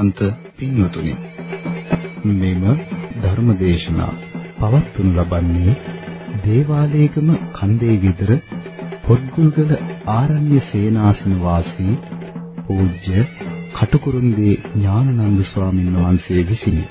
ශ්‍රද්ධාවන්ත පින්වතුනි මෙම ධර්මදේශනා පවත්වනු ලබන්නේ දේවාලයේගම කන්දේ විතර පොත්ගුල්ගල ආරණ්‍ය සේනාසන වාසී පූජ්‍ය කටුකුරුන්දී ඥානනන්ද ස්වාමින් වහන්සේ විසිනි.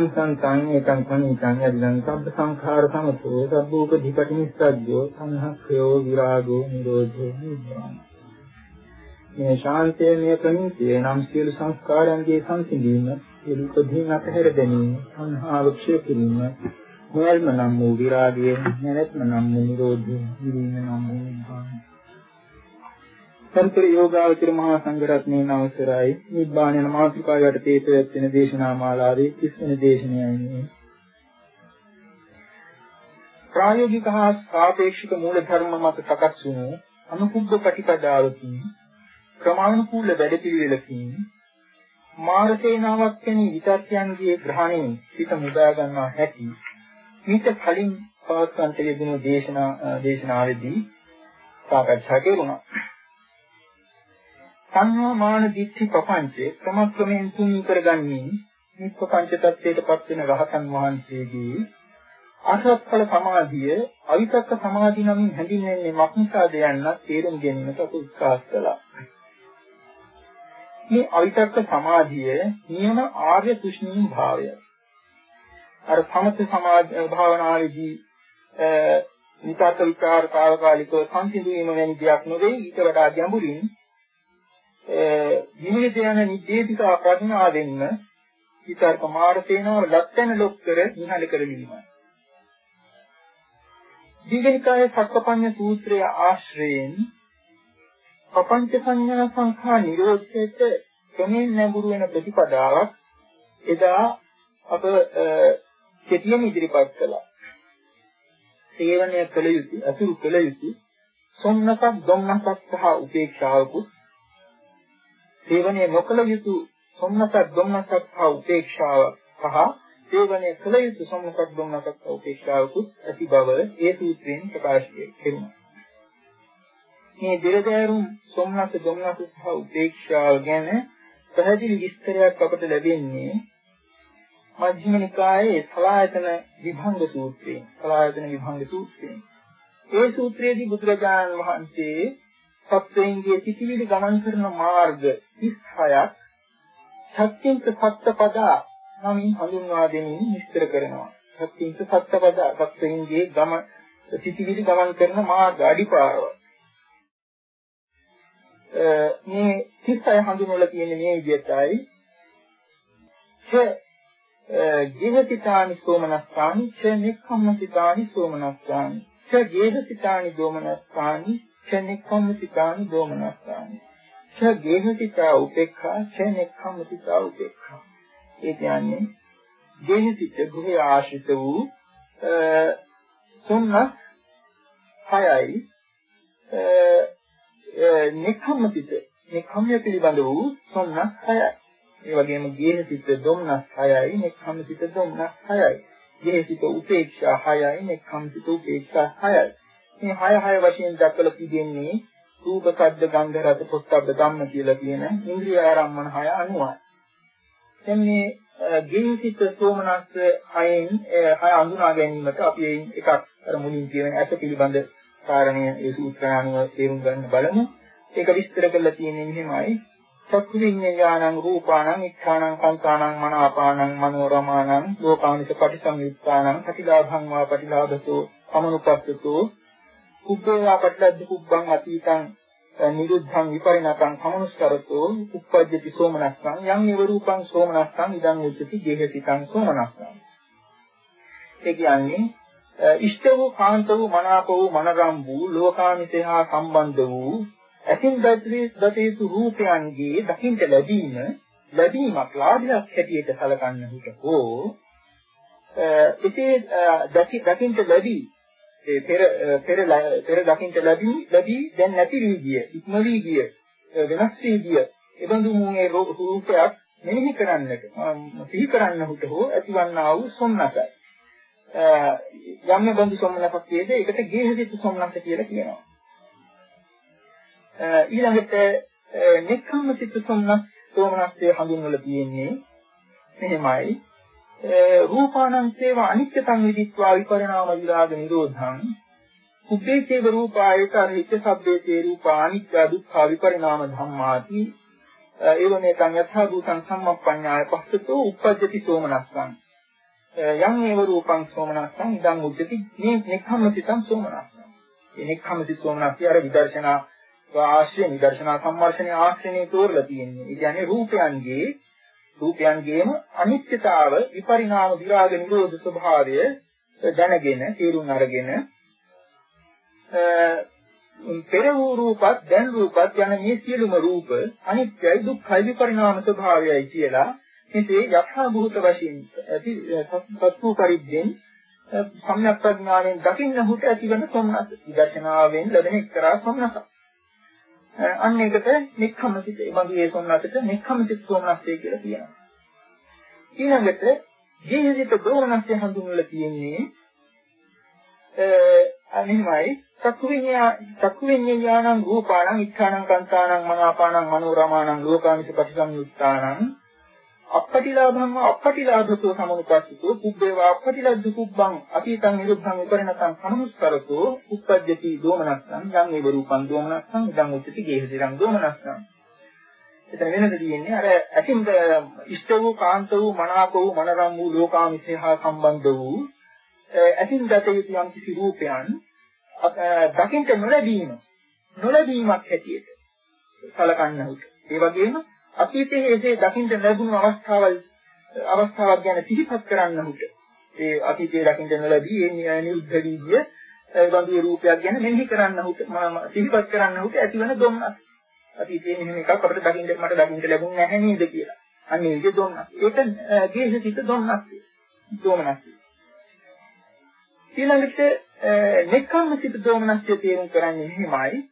ඒතං සංතං ඒතං කණිතං යදිදං සබ්බ සංඛාර සමතෝ සබ්බෝපදීපටි නිස්සද්දෝ සංහක්ඛයෝ විරාගෝ නිරෝධෝ නිබ්බාන. මේ ශාන්තයේ මේ ප්‍රණීතිය නම් සියලු සංස්කාරයන්ගේ සංසිඳීම සියලු උපදීන් අතහැර දැමීම සංහාව ක්ෂය කිරීම නොයල්ම නම් වූ විරාගය නැවැත්ම නම් වූ නිරෝධය නිවීම නම් වූ නිබ්බාන. සම්ප්‍ර යෝගාවචර මහා සංඝරත්නයේ අවසරයි නිබ්බාන යන මාතෘකාව යටතේ පැවැත්වෙන දේශනා මාලාවේ 30 වෙනි දේශනයයි මේ. ප්‍රායෝගික හා සාපේක්ෂික මූල ධර්ම මත සකස් වුණු අනුකුබ්බ ප්‍රතිපදාවකින් ක්‍රමානුකූල වැඩපිළිවෙලකින් මාර්ගේනාවක් වැනි විතර්කයන්ගේ ග්‍රහණයෙන් සිත මුදා ගන්නා හැටි මීට කලින් පවත්වන්ට යෙදුණු දේශනා දේශනාවේදී සාකච්ඡා කෙරුණා. සංහා මාන දිට්ඨි ප්‍රපංචේ ක්‍රමක්‍රමයෙන් තුනී කරගන්නේ මේ ප්‍රපංච tattweටපත් වෙන රහතන් වහන්සේගේ අසත්ඵල සමාධිය අවිතක්ක සමාධි නමින් හැඳින්වෙන්නේ මක්නිසාද යන්න තේරුම් ගැනීමට අපි උත්සාහ කළා. මේ අවිතක්ක සමාධිය නියම ආර්ය තුෂ්ණී භාවය. අර සමථ සමාධි භාවනාවේදී විතක්ක විචාර తాවකාලිකව සංසිඳීම වැනි දෙයක් නෙවෙයි ඊට වඩා ගැඹුරින් විනිවිද යන නිදේශිකා ප්‍රඥාවෙන්ම විතර්ක මාර්ගේනව ලක්තන ලොක්කර නිහඬ කරලීමයි. දීඝනිකායේ සක්කපඤ්ඤ සූත්‍රය ආශ්‍රයෙන් පపంచ සංඥා සංඛා නිරෝධයට ක්‍රමෙන් නැඹුරු වෙන ප්‍රතිපදාවක් එදා අප කෙටියෙන් ඉදිරිපත් කළා. සේවනය කළ යුතු අසුරු කළ යුතු සොන්නසක් ධම්මසක් සහ උපේක්ෂාවකුත් සේවනය නොකළ යුතු සොම්නසක් දුම්නසක් හා උපේක්ෂාව සහ සේවනය කළ යුතු සොම්නසක් දුම්නසක් හා උපේක්ෂාවකුත් ඇති බව ඒ සූත්‍රයෙන් ප්‍රකාශ කෙරුණා. මේ දෙරදෑරුම් සොම්නස දුම්නස සහ උපේක්ෂාව ගැන පැහැදිලි විස්තරයක් අපට ලැබෙන්නේ මජ්ක්‍ධිම නිකායේ සලායතන විභංග සූත්‍රයෙන්. සලායතන විභංග සූත්‍රයෙන්. ඒ සූත්‍රයේදී බුදුරජාණන් වහන්සේ සත්වයන්ගේ සිටිවිලි ගමන් කරන මාර්ග 36ක් සත්‍යංක සත්පදා නමින් හඳුන්වා දෙමින් විස්තර කරනවා. සත්‍යංක සත්පදා සත්වයන්ගේ ගම සිටිවිලි ගමන් කරන මාර්ග අඩිපාරව. මේ 36 හඳුන්වලා තියෙන මේ විදිහටයි ච ජීවිතානි සෝමනස්සානි ච නික්ඛම්මසිතානි සෝමනස්සානි ච ජීවිතානි දෝමනස්සානි ක්ෂණිකම්මිතානි දෝමනස්සානි ඡ ගේහසිතා උපේක්ඛා ඡනෙක්ඛම්මිතා උපේක්ඛා. ඒ කියන්නේ ගේහසිත ගෘහය ආශ්‍රිත වූ තුන්න හයයි නික්ඛම්මිත නික්ඛම්ය පිළිබඳ වූ තුන්න හයයි. ඒ වගේම ගේහසිත දුම්නස් හයයි නික්ඛම්මිත දුම්නස් හයයි. ගේහසිත උපේක්ෂා හයයි නික්ඛම්මිත උපේක්ෂා හයයි. මේ 6 6 වශයෙන් දක්වලා තිබෙන්නේ රූප, ශබ්ද, ගන්ධ, රස, පොට්ටබ්බ ධම්ම කියලා කියන ඉන්ද්‍රිය ආරම්මන 6 අනුවයි. දැන් මේ ගින්සිත සෝමනස්ස හයෙන් හය අඳුනා ගැනීමට අපි එයින් එකක් අර මුලින් කියන ඇස පිළිබඳ කාරණය ඒ සූත්‍රය අනුව තේරුම් ගන්න බලමු. ඒක විස්තර කරලා තියෙන්නේ මෙහෙමයි. චක්කු විඤ්ඤාණං රූපාණං ඉච්ඡාණං කාංකාණං මනාපාණං මනෝරමාණං ලෝකානිස පටිසංයුක්තාණං ප්‍රතිලාභං වා ප්‍රතිලාභතෝ අමනුපස්සතෝ කුබ්බේවා පටලද්ද කුබ්බං අතීතං නිරුද්ධං විපරිණතං සමනුස්කරතෝ උප්පජ්ජති සෝමනස්සං යම් නිව රූපං සෝමනස්සං ඉදං උච්චති ජේහසිතං සෝමනස්සං. ඒ කියන්නේ ඉෂ්ට වූ කාන්ත වූ මනාප වූ මනරම් වූ ලෝකාමිතේ හා සම්බන්ධ වූ ඇසින් දතියුතු රූපයන්ගේ දකින්ට ලැබීම ලැබීමක් ලාභයක් හැටියට සැලකන්න හිත හෝ එසේ දකින්ට ලැබී ඒ පෙර පෙර පෙර දකින්ට ලැබී ලැබී දැන් නැති වී ගිය ඉක්ම වී ගිය වෙනස් වී ගිය එබඳු මේ රූපයක් මෙනෙහි කරන්නට සිහි කරන්නහුට හෝ ඇතිවන්නා වූ සොම්නසයි. යම් බඳු සොම්නසක් කියේද ඒකට ගේහසිත සොම්නස කියලා කියනවා. ඊළඟට නික්කම්ම සිත සොම්නස් සෝමනස්සේ හඳුන්වලා තියෙන්නේ මෙහෙමයි. රූපානං සේව අනිත්‍යතං විදිත්වා විපරිණාම විරාග නිරෝධං. උද්දේශේව රූපායක අනිත්‍ය සබ්බේතේ රූපා අනිත්‍ය දුක්ඛ විපරිණාම ධම්මාති. ඒවමෙතං යථා භූතං සම්මප්පඤ්ඤාය පස්සතෝ උප්පජ්ජති සෝමනස්සං. යං ඒව රූපං සෝමනස්සං ඉදං උච්චති. මේ නෙක්ඛම්මසිතං සෝමනස්සං. මේ නෙක්ඛම්මසිත සෝමනස්සය අර විදර්ශනා ආශ්‍රය නිදර්ශනා සම්මර්ෂණයේ ආශ්‍රයනේ තෝරලා තියෙන්නේ. ඒ කියන්නේ රූපයන්ගේ රූපයන්ගේම අනිත්‍යතාව විපරිණාම විරාග නිරෝධ ස්වභාවය දැනගෙන තේරුම් අරගෙන පෙර වූ රූපත් දැන් රූපත් යන මේ සියලුම රූප අනිත්‍යයි දුක්ඛයි විපරිණාම ස්වභාවයයි කියලා මෙසේ යථා භූත වශයෙන් ඇති සත්තු පරිද්දෙන් සම්‍යක් ප්‍රඥාණයෙන් දකින්නහුට ඇතිවන සොම්නස් විදර්ශනාවෙන් ලැබෙන එක්තරා සොම්නසක්. අන්න ඒකට නික්ඛමසිත ඒ වගේ ඒ සොම්නසට නික්ඛමසිත සොම්නස්ය කියලා කියනවා. ඊළඟට ජීවිත දෝමනස්ය හඳුන්වලා තියෙන්නේ අනිමයි චක්කු විඤ්ඤා චක්කු විඤ්ඤාණං රූපාණං ඉච්ඡාණං කන්තාණං මනාපාණං මනෝරමාණං ලෝකාමිත පටිසංයුක්තාණං අපපටිලාභං අපපටිලාභතෝ සමනුපස්සිතෝ කුබ්බේවා අපපටිලද්ද කුබ්බං අතීතං නිරුද්ධං උපරිණතං සමනුස්කරතෝ උප්පජ්ජති දෝමනස්සං යං ඒව රූපං දෝමනස්සං ඉදං උච්චති ගේහසිරං දෝමනස්සං එතන වෙනද තියෙන්නේ අර ඇතින් ඉෂ්ට වූ කාන්ත වූ මනාප වූ මනරම් වූ ලෝකාමිතේ හා සම්බන්ධ වූ ඇතින් දත යුතු යම් කිසි රූපයන් දකින්ට නොලැබීම නොලැබීමක් හැටියට සලකන්න උත්. ඒ වගේම අතීතයේ එසේ දකින්ට ලැබුණු අවස්ථාවල් අවස්ථාවක් ගැන සිහිපත් කරන්න උත්. ඒ අතීතයේ දකින්ට නොලැබී ඒ නිරුද්ධ වී ගිය ඒ වගේ රූපයක් ගැන මෙනෙහි කරන්න උත් සිහිපත් කරන්න උත් ඇතිවන දුම්නස්. අතීතයේ මෙහෙම එකක් අපිට දකින්න මට දකින්න ලැබුණ නැහැ නේද කියලා. අන්න ඒක දුම්නස්. ඒක ගේහසිත දුම්නස්. දුම්නස්. ඊළඟට නෙක්ඛම්ම සිත දෝමනස්ය තේරුම් කරන්නේ එහෙමයි.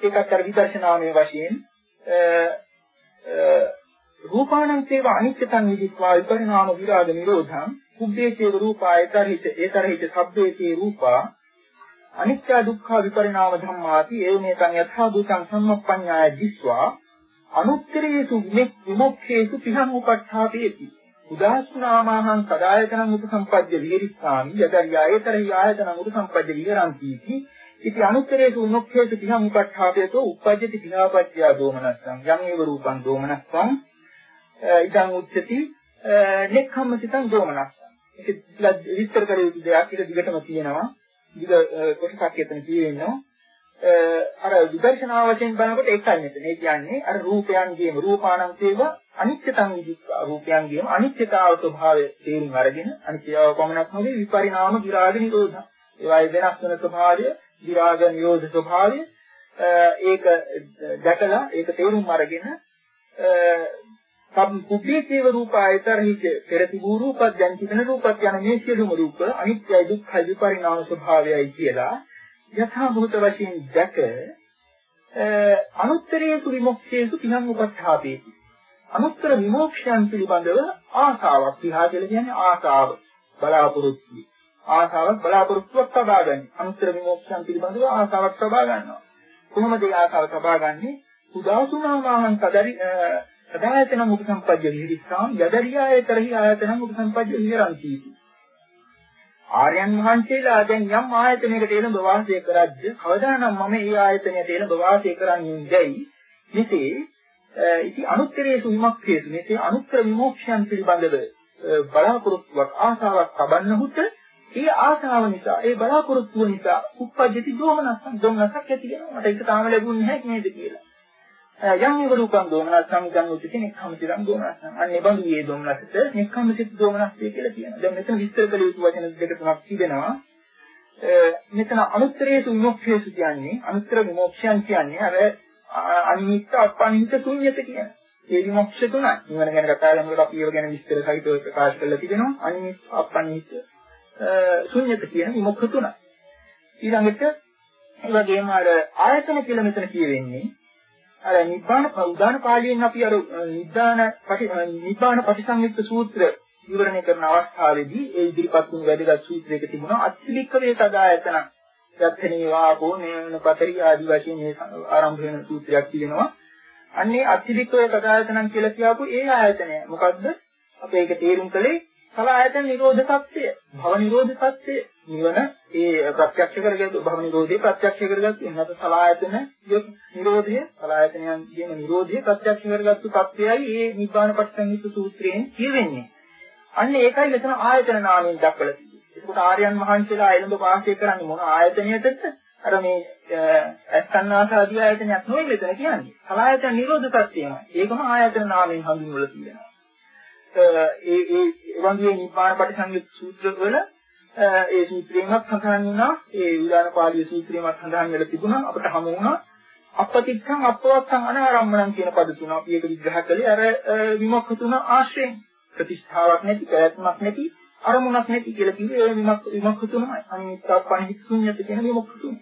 ඒකත් අර විදර්ශනාමය වශයෙන් රූපාණං සේව අනිත්‍යතං විදිත්වා විපරිණාම විරාග නිරෝධං. කුබ්බේචේ රූපායතරිත ඒතරිත සබ්බේචේ රූපා. අනිත්‍ය දුක්ඛ විපරිණාම ධම්මාති ඒමේතං යථා භූතං සම්මප්පඤ්ඤාය දිස්වා. අනුත්තරේසු විමුක්ඛේසු පිහං උපට්ඨාපේති. උදාස්නාමාහං සදායතනං උපසම්පජ්ජ විහෙරිස්සාමි. යදරියායතරහි ආයතනං උපසම්පජ්ජ විහෙරಂತಿ ඉති අනුත්තරේසු උනොක්ඛේසු තිහං උපට්ඨාපයතෝ උපජ්ජති තිහාපච්චය දෝමනස්සං යම් ඒව රූපං දෝමනස්සං ඉදං උච්චති නෙක්ඛම්මසිතං දෝමනස්සං. ඒක විස්තර කර යුතු දෙයක්. ඒක දිගටම තියෙනවා. දිග කොටසක් එතන තියෙනවා. අර විදර්ශනා වශයෙන් බලනකොට ඒකයි මෙතන. ඒ කියන්නේ අර රූපයන්ගේම රූපානං සේව අනිත්‍යතං විදික්වා රූපයන්ගේම අනිත්‍යතාව ස්වභාවය තේරුම් අරගෙන අනිත්‍යව පමණක් නෙවෙයි විපරිණාම විරාග නිරෝධ. ඒවායේ වෙනස් වෙන ස්වභාවය, විරාග නිරෝධ ස්වභාවය ඒක දැකලා ඒක තේරුම් අරගෙන සම් කුපීතේව රූපායතරහිත පෙර තිබූ රූපත් දැන් තිබෙන රූපත් යන මේ සියලුම රූප අනිත්‍යයි දුක්ඛයි විපරිණාම ස්වභාවයයි කියලා යථා භූත වශයෙන් දැක අනුත්තරේසු විමුක්තියසු පිහං උපස්ථාපේති. අනුත්තර විමුක්තියන් පිළිබඳව ආසාවක් විහා කියලා කියන්නේ ආසාව බලාපොරොත්තු. ආසාවක් බලාපොරොත්තුවක් තබා ගන්න. අනුත්තර විමුක්තියන් පිළිබඳව ආසාවක් තබා ගන්නවා. කොහොමද ඒ ආසාව තබා ගන්නෙ? උදාසුනාමාහං කදරි සදායතන මුඛ සම්පජ්ජ විහිරිස්සාම් යදරියායතරහි ආයතන මුඛ සම්පජ්ජ විහෙරಂತಿ. ආර්යයන් වහන්සේලා දැන් යම් ආයතනයකට එළඹ වාසය කරද්ද කවදානම් මම ඒ ආයතනයට එළඹ වාසය කරන්නේ නැයි මෙසේ ඉති අනුත්තරේසු විමුක්තියසු මෙසේ අනුත්තර විමුක්තියන් පිළිබඳව බලාපොරොත්තුවක් ආසාවක් තබන්නහුට ඒ ආසාව නිසා ඒ බලාපොරොත්තුව නිසා උප්පජ්ජති දෝමනස්සක් දෝමනස්සක් ඇති වෙනවා මට ඒක තාම ලැබුණේ නැහැ නේද කියලා යම් ඉව රූපං දෝමනස්සං ගන්න උච්චති නික්ඛම්සිතං දෝමනස්සං. අන්නේ බඳු මේ දෝමනස්සට නික්ඛම්සිත දෝමනස්සය කියලා කියනවා. දැන් මෙතන විස්තර කළ යුතු වචන දෙක තුනක් තිබෙනවා. මෙතන අනුත්තරේසු විමුක්ඛේසු කියන්නේ අනුත්තර විමුක්ඛයන් කියන්නේ අර අනිත්‍ය අපනිහිත ශුන්‍යත කියන. ඒ විමුක්ෂ තුනයි. නිවන ගැන කතා කරනකොට අපි ඒව ගැන විස්තර සහිතව ප්‍රකාශ කරලා තිබෙනවා. අනිත්‍ය අපනිහිත ශුන්‍යත කියන විමුක්ඛ තුනයි. ඊළඟට ඒ වගේම අර ආයතන කියලා මෙතන කියවෙන්නේ අර නිබ්බාන උදාන පාළියෙන් අපි අර නිබ්බාන නිබ්බාන පටිසංයුක්ත සූත්‍ර විවරණය කරන අවස්ථාවේදී ඒ ඉදිරිපත් වුණු වැදගත් සූත්‍රයක තිබුණා අත්ලික්ක වේතදායතන යත්තනේ වාපෝ නේන පතරි ආදි වශයෙන් මේ ආරම්භ වෙන සූත්‍රයක් තියෙනවා. අන්නේ අත්ලික්ක වේතදායතන කියලා කියපු ඒ ආයතනය මොකද්ද? අපි ඒක තේරුම් කළේ සලආයතන නිරෝධ සත්‍ය, භව නිරෝධ සත්‍ය, නිවන ඒ ප්‍රත්‍යක්ෂ කරගත්තු භව නිරෝධේ ප්‍රත්‍යක්ෂ කරගත්තු එන්නත සලආයතන නිරෝධය, සලආයතනයන් කියන නිරෝධය ප්‍රත්‍යක්ෂ කරගත්තු තත්ත්වයයි මේ නිබ්බාන පටිසංයුත් සූත්‍රයෙන් කියවෙන්නේ. අන්න ඒකයි මෙතන ආයතන නාමයෙන් දක්වලා තියෙන්නේ. ඒකට ආර්යයන් වහන්සේලා එළඹ වාසය කරන්නේ මොන ආයතනයකටද? අර මේ අස්සන්නාසාදී ආයතනයක් නෙවෙයි මෙතන කියන්නේ. සලආයතන නිරෝධ සත්‍යයමයි. ඒකම ආයතන නාමයෙන් හඳුන්වලා තියෙනවා. ඒ ඒ වගේ නිපාන පටිසංයුත් සූත්‍රවල ඒ සූත්‍රයමත් සඳහන් වුණා. ඒ විලාන පාළිය සූත්‍රයමත් සඳහන් වෙලා තිබුණා. අපිට හමු වුණා. අපතික්ඛං අපවත්තං අනාරම්මණං කියන පද තුන අපි ඒක විග්‍රහ කළේ. අර විමුක්ඛ තුන ආශ්‍රයෙන්. ප්‍රතිස්ථාවක් නැති ප්‍රයත්නක් නැති අරමුණක් නැති කියලා කිව්වේ ඒ විමුක්ඛ තුනමයි. අනිත්‍යපණිහිත් ශුන්‍යත කියන විමුක්ඛ තුන.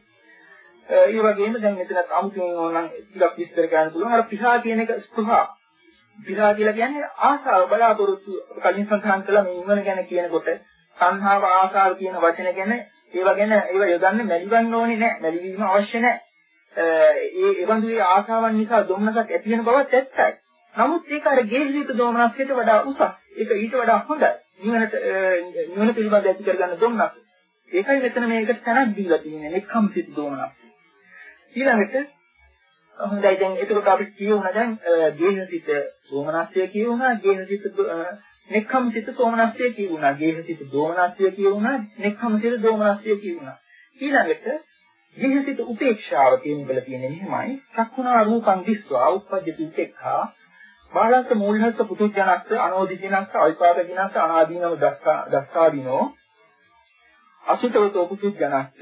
ඒ වගේම දැන් මෙතනත් අමුතුවෙන් ඕනනම් ටිකක් විස්තර කරන්න පුළුවන්. අර පිසා කියන එක ස්පෘහා විරා කියලා කියන්නේ ආසාව බලාපොරොත්තු කලින් සඳහන් කළා මේ නිවන ගැන කියනකොට සංහාව ආසාව කියන වචන ගැන ඒව ගැන ඒව යොදන්න මැලිවන්න ඕනේ නැහැ. මැලිවීම අවශ්‍ය නැහැ. ඒ එවන්දු ඒ ආසාවන් නිසා දුම්නසක් ඇති වෙන බවත් ඇත්තයි. නමුත් ඒක අර ගේහිත දෝමනස්යට වඩා උසස්. ඒක ඊට වඩා හොඳයි. නිවනට නිවන පිළිබඳ ඇති කරගන්න දුම්නස්. ඒකයි මෙතන මේකට තැනක් දීලා තියෙන්නේ. නෙක්ඛම් සිත් දෝමනස් ඊළඟට හොඳයි. දැන් එතකොට අපි කියවුණා දැන් ගේහසිත සෝමනස්ය කියවුණා ගේහසිත නෙක්ඛම්සිත සෝමනස්ය කියවුණා ගේහසිත දෝමනස්ය කියවුණා නෙක්ඛම්සිත දෝමනස්ය කියවුණා. ඊළඟට ගේහසිත උපේක්ෂාව කියන බල තියෙන්නේ මෙහෙමයි. චක්කුණා රූපං දිස්වා උප්පජ්ජති උපේක්ඛා. බාලස්ස මූලහස්ස පුතුජනස්ස අනෝදිජනස්ස අල්පාදජනස්ස අනාදීනව දස්සා දස්සාදීනෝ. අසුතවතෝ පුතුජනස්ස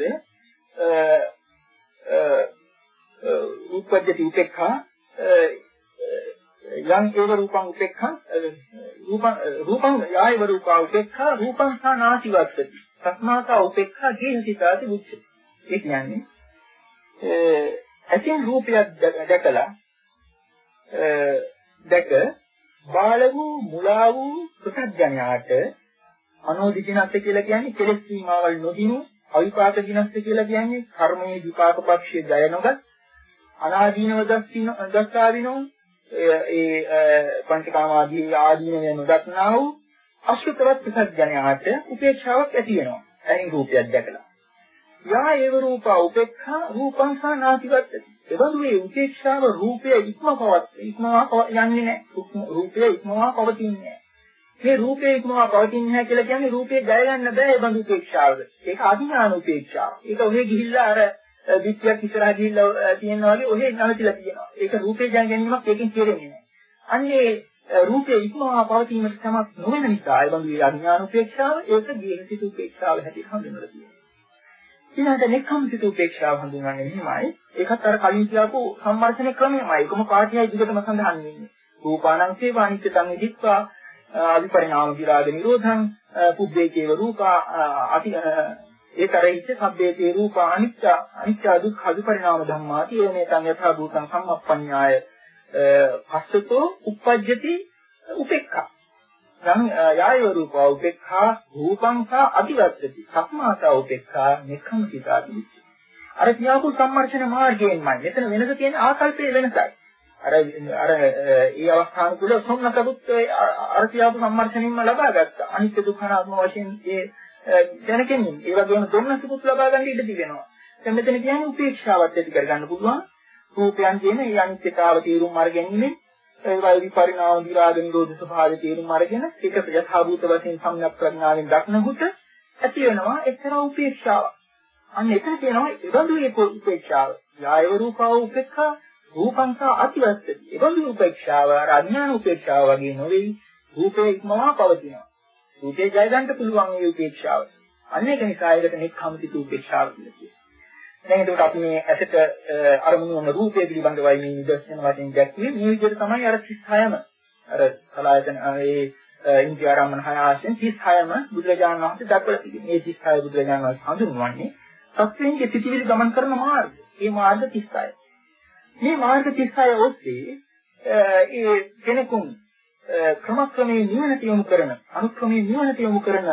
උපජ්ජති උපේක්ඛා යං ඒව රූපං උපේක්ඛා රූපං රූපං යායව රූපා උපේක්ඛා රූපං සා නාතිවත්තති සක්මාතා උපේක්ඛා ගේහසිතාති මුච්චති. ඒ කියන්නේ ඇතින් රූපයක් දැකලා දැක බාල වූ මුලා වූ ප්‍රත්‍යඥයාට අනෝදිජනත් කියලා කියන්නේ කෙලෙස් සීමාවල් නොදිනු අවිපාක දිනස්ස කියලා කියන්නේ කර්මයේ විපාක පක්ෂයේ ජය නොගත් අනාදීනව දස්සාවිනෝ ඒ පංචකාමාදී ආදීනව නොදක්නා වූ අසුතවත් ප්‍රසඥයාට උපේක්ෂාවක් ඇති වෙනවා. එයින් රූපයක් දැකලා. යා ඒව රූපා උපේක්ඛා රූපං සා නාතිවත්තති. එබඳු මේ උපේක්ෂාව රූපය ඉක්මවවත් ඉක්මවා යන්නේ නැහැ. රූපය ඉක්මවා පවතින්නේ නැහැ. මේ රූපේ ඉක්මවා පවතින්නේ නැහැ කියලා කියන්නේ රූපේ ජය ගන්න බෑ ඒ බඳු උපේක්ෂාවද. ඒක අධිඥාන උපේක්ෂාව. ඒක ඔහේ ගිහිල්ලා අර දිට්ඨියක් ඉස්සරහ ගිහිල්ලා තියෙනවා වගේ ඔහේ නැවතිලා තියෙනවා. ඒක රූපේ ජය ගැනීමක් ඒකෙන් කෙරෙන්නේ නැහැ. අන්නේ රූපේ ඉක්මවා පවතීමට සමත් නොවන නිසා ඒ බඳු අඥාන උපේක්ෂාව ඒක ගේහසිත උපේක්ෂාව හැටියට හඳුන්වලා තියෙනවා. ඊළඟට නෙක්ඛම්සිත උපේක්ෂාව හඳුන්වන්නේ මෙහිමයි. ඒකත් අර කලින් කියපු සම්මර්ෂණ ක්‍රමයමයි. ඒකම පාඨයයි දිගටම සඳහන් වෙන්නේ. රූපානං සේවානිච්චතං විදිත්වා අවිපරිණාම විරාග නිරෝධං පුද්දේකේව රූපා අති ඒතරයිච්ච සබ්බේතේ රූපා අනිත්‍ය අනිත්‍ය දුක්ඛ අවිපරිණාම ධම්මාති ඒනේ තං යථා භූතං සම්මප්පඤ්ඤාය පස්සතෝ uppajjati උපේක්ඛා. නම් යායව රූපා උපේක්ඛා රූපං සා අතිවස්සති සක්මාතා උපේක්ඛා නික්ඛම්සිතාති අර කියාපු සම්මර්ෂණ මාර්ගයෙන්මයි. මෙතන වෙනස තියෙන ආකල්පයේ වෙනසයි. අර අර ඒ අවස්ථාන තුල සොන්නසබුත් අර කියාපු සම්මර්ෂණින්ම ලබා ගත්තා අනිත්‍ය දුක්ඛනාත්ම වශයෙන් ඒ දැනගැනීම ඒ වගේම දුන්නසබුත් ලබා ගන්න ඉඩ තිබෙනවා දැන් මෙතන කියන්නේ උපේක්ෂාවත් ඇති කරගන්න පුළුවන් රූපයන් කියන ඒ අනිත්‍යතාව තීරුම් අරගැනීමෙන් ඒ වගේ පරිණාම විරාග නිරෝධ ස්වභාවය තීරුම් අරගෙන ඒක යථාභූත වශයෙන් සම්‍යක් ප්‍රඥාවෙන් දක්නහුට ඇති වෙනවා එක්තරා උපේක්ෂාවක්. අන්න එතන කියනවා ඒබඳු ඒ උපේක්ෂාව. යායව රූපාව උපේක්ෂා රූපංසා අතිවස්සති. ඒබඳු උපේක්ෂාව අර අඥාන උපේක්ෂාව වගේ නොවේ. රූපේ ඉක්මවා පවතිනවා. රූපේ ජය ගන්න පුළුවන් ඒ උපේක්ෂාව. අන්න ඒක නිසා ඒකට නෙක්ඛම්සිත උපේක්ෂාව කියලා කියනවා. දැන් එතකොට අපි මේ ඇසට අරමුණු වන රූපය පිළිබඳවයි මේ නිදර්ශන වශයෙන් දැක්වේ. මේ විදිහට තමයි අර 36ම අර කලායතන ඒ ඉන්ද්‍රිය ආරම්මන හය ආශ්‍රයෙන් 36ම බුදුරජාණන් වහන්සේ දක්වලා තිබෙනවා. මේ 36 බුදුරජාණන් වහන්සේ හඳුන්වන්නේ සත්‍යයේ සිටිවිලි ගමන් කරන මාර්ගය. මේ මාර්ග 36. මේ මාර්ග 36 ඔස්සේ ඒ කෙනෙකුන් ක්‍රමක්‍රමයෙන් නිවනට යොමු කරන අනුක්‍රමයෙන් නිවනට යොමු කරන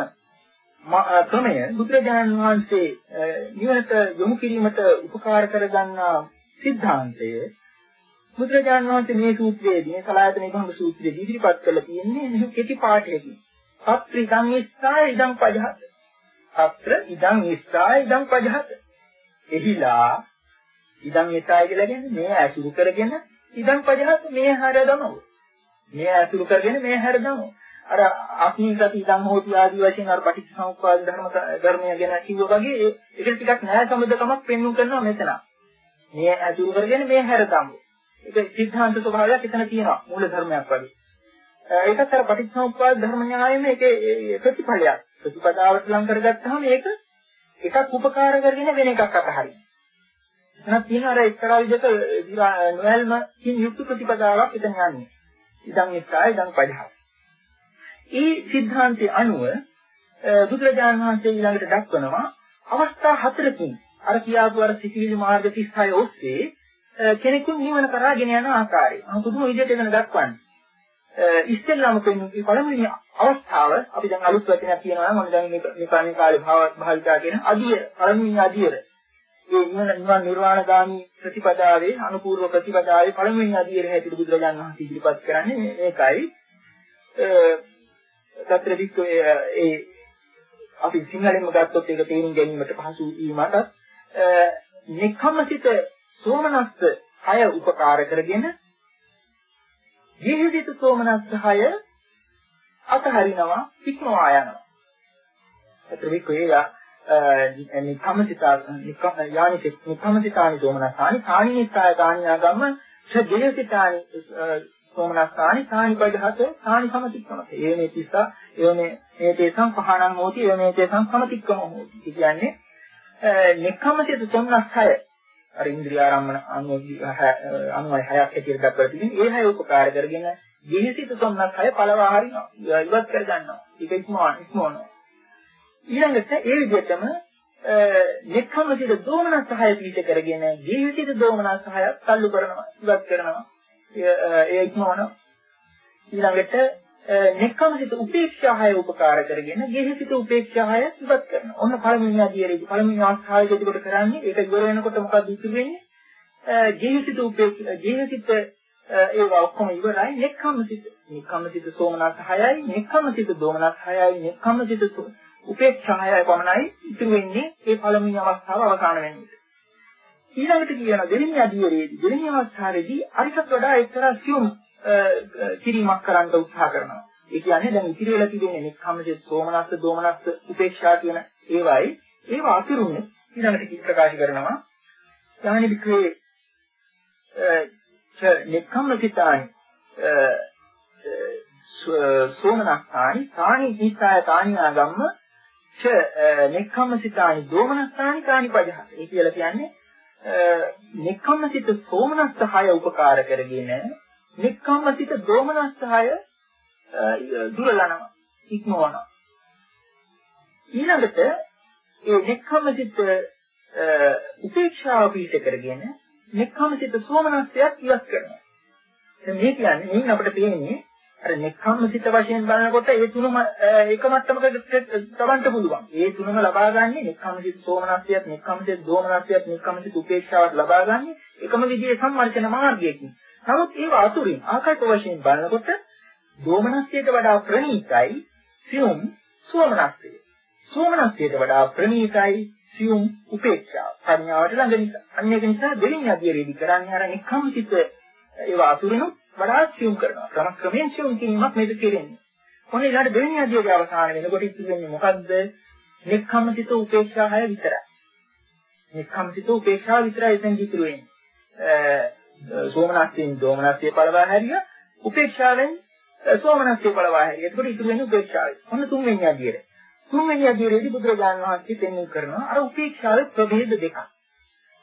ක්‍රමය බුදුරජාණන් වහන්සේ නිවනට යොමු කිරීමට උපකාර කරගන්නා સિદ્ધාන්තය බුදුරජාණන් වහන්සේ මේ සූත්‍රයේදී මේ කලායතන විභංග සූත්‍රයේදී ඉදිරිපත් කරලා තියෙන්නේ මෙහි කෙටි පාඨයකින්. "తත්‍ර ඉදං ඉස්සාය ඉදං පජහත." "తත්‍ර ඉදං ඉස්සාය ඉදං පජහත." එහිලා ඉදං ඉස්සාය කියලා කියන්නේ මේ අසුරු කරගෙන ඉදං පජහත මේ හැර දමනවා. මේ ඇසුරු කරගෙන මේ හැර දමව. අර අකීකති ඉදං හෝති ආදී වශයෙන් අර පටිච්චසමුප්පාද ධර්ම ධර්මය ගැන කිව්වා වගේ ඒක ටිකක් නෑ සම්බන්ධකමක් පෙන්වු කරනවා මෙතන. මේ ඇසුරු කරගෙන මේ හැර දමව. ඒක සිද්ධාන්ත ස්වභාවයක් එතන තියෙනවා මූල ධර්මයක් වගේ. ඒකත් අර පටිච්චසමුප්පාද ධර්ම ඥානයෙම ඒකේ ප්‍රතිඵලයක්. ප්‍රතිපදාවට ලං කරගත්තාම ඒක එකක් උපකාර කරගෙන වෙන එකක් අතහරින. එතනක් තියෙන අර එක්තරා විදිහක නොයල්මකින් යුක්ත ප්‍රතිපදාවක් එතන යන්නේ. ඉදන් එක්කයි ඉදන් පදහව. ඒ සිද්ධාන්තයේ අනුව බුදුරජාණන් වහන්සේ ඊළඟට දක්වනවා අවස්ථා හතරකින් අර කියාපු අර සිතිවිලි මාර්ග 36 ඔස්සේ කෙනෙකු නිවන කරා ගෙන යන ආකාරය. මම පුදුම විදිහට වෙන දක්වන්නේ. ඉස්සෙල්ලාම කියන්නේ පළවෙනි අවස්ථාව අපි දැන් අලුත් වචනයක් කියනවා නම් මම දැන් මේ මේ කාලේ භාවිතා කරන අදිය පළවෙනි අදියර ඒ නිවන නිවන් නිර්වාණගාමී ප්‍රතිපදාවේ අනුපූර්ව ප්‍රතිපදාවේ පළවෙනි අදියර හැටියට බුදුරජාණන් වහන්සේ ඉදිරිපත් කරන්නේ මේකයි. තත්ත්‍ර වික්ක ඒ අපි සිංහලෙන්ම ගත්තොත් ඒක තේරුම් ගැනීමට පහසු වීමට නිකම්මසිත සෝමනස්ස හය උපකාර කරගෙන ජීවිත සෝමනස්ස හය අතහරිනවා ඉක්මවා යනවා. ඒතර විකේය නිකම්මසිතා යානික නිකම්මසිතානි සෝමනස්සානි කාණිනිස්සාය කාණිනාගම්ම ඡදේසිතානි සෝමනස්සානි කාණි පදහත කාණි සමතික්කමත. ඒනේ තිස්සා ඒනේ මේ තේසං පහණං හෝති ඒනේ තේසං සමතික්කම හෝති. කියන්නේ නිකම්මසිත සෝමනස්ස හය අර ඉන්ද්‍රිය ආරම්මන අනුවයි හයක් හැටියට දක්වලා තිබෙනවා. ඒ හය උපකාර කරගෙන ජීවිත සොම්නක් හය පළවා හරිනවා. ඉවත් කර ගන්නවා. ඒක ඉක්මවන ඉක්මවනවා. ඊළඟට ඒ විදිහටම නෙක්ඛම්මසිත දෝමනස් සහය පිට කරගෙන ජීවිත දෝමනස් සහය තල්ලු කරනවා. ඉවත් කරනවා. ඒ ඉක්මවනවා. ඊළඟට නෙක්ඛම්සිත උපේක්ෂාය උපකාර කරගෙන ගෙහිසිත උපේක්ෂාය ඉවත් කරනවා. ඔන්න පළවෙනි අධ්‍යයනයේදී පළවෙනි අවස්ථාවේදී එතකොට කරන්නේ ඒක ඉවර වෙනකොට මොකක්ද ඉතුරු වෙන්නේ? ගෙහිසිත උපේක්ෂා ගෙහිසිත ඒවා ඔක්කොම ඉවරයි නෙක්ඛම්සිත. නෙක්ඛම්සිත සෝමනස් 6යි, නෙක්ඛම්සිත දෝමනස් 6යි, නෙක්ඛම්සිත උපේක්ෂායයි පමණයි ඉතුරු වෙන්නේ ඒ පළවෙනි අවස්ථාව අවසන් වෙන්නේ. ඊළඟට කියන දෙවෙනි අධ්‍යයනයේදී දෙවෙනි අවස්ථාවේදී අරිකට වඩා එක්තරා සියුම් කිරීමක් කරන්න උත්සාහ කරනවා. ඒ කියන්නේ දැන් ඉතිරි වෙලා තිබෙන්නේ නික්කම්මසේ සෝමනස්ස දෝමනස්ස උපේක්ෂා කියන ඒවයි ඒවා අතුරුනේ ඊළඟට ප්‍රකාශ කරනවා. යහනි වික්‍රේ නික්කම්මසිතානි සෝමනස්සානි කාණි දීසාය කාණිනාගම්ම ච නික්කම්මසිතානි දෝමනස්සානි කාණි පජහ. ඒ කියලා කියන්නේ නික්කම්මසිත සෝමනස්ස හය උපකාර කරගෙන නික්කම්මසිත දෝමනස්සහය දුරලනවා ඉක්මවනවා ඊළඟට ඒ නික්කම්මසිත උපේක්ෂාව පිට කරගෙන නික්කම්මසිත සෝමනස්සයත් ඉවත් කරනවා දැන් මේ කියන්නේ මෙයින් අපිට පේන්නේ අර නික්කම්මසිත වශයෙන් බලනකොට ඒ තුනම එක මට්ටමකට තවන්න පුළුවන්. ඒ තුනම ලබා ගන්න නික්කම්මසිත සෝමනස්සියත් නික්කම්මසිත දෝමනස්සියත් නික්කම්මසිත උපේක්ෂාවත් ලබා ගන්න එකම විදිහේ සම්මර්ෂණ මාර්ගයකින්. නමුත් ඒව අතුරින් ආකාශ වශයෙන් බලනකොට දෝමනස්යට වඩා ප්‍රණීතයි සියුම් සෝමනස්ය. සෝමනස්යට වඩා ප්‍රණීතයි සියුම් උපේක්ෂාව. සංඥාවට ළඟ නිසා. අන්න ඒක නිසා දෙලින් අධ්‍යයනයේදී කරන්නේ අර නිකම්සිත ඒව අතුරින් වඩා සියුම් කරනවා. ක්‍රමක්‍රමයෙන් සියුම් කිරීමක් මේක කෙරෙන්නේ. මොන ඊළඟ දෙවෙනි අධ්‍යයනයේ අවසාන වෙනකොට ඉතිරෙන්නේ මොකද්ද? නික්කම්සිත උපේක්ෂාය විතරයි. නික්කම්සිත උපේක්ෂාව විතරයි එතෙන් ඉතුරු වෙන්නේ. සෝමනස්යෙන් දෝමනස්ය පළවා හැරිය උපේක්ෂාවෙන් සෝමනස්ය පළවා හැරිය. එතකොට ඉතුරු වෙන්නේ උපේක්ෂාවයි. ඔන්න තුන්වෙනි අධ්‍යයනය. තුන්වෙනි අධ්‍යයනයේදී බුදුරජාණන් වහන්සේ දෙන්නේ කරනවා අර උපේක්ෂාවේ ප්‍රභේද දෙකක්.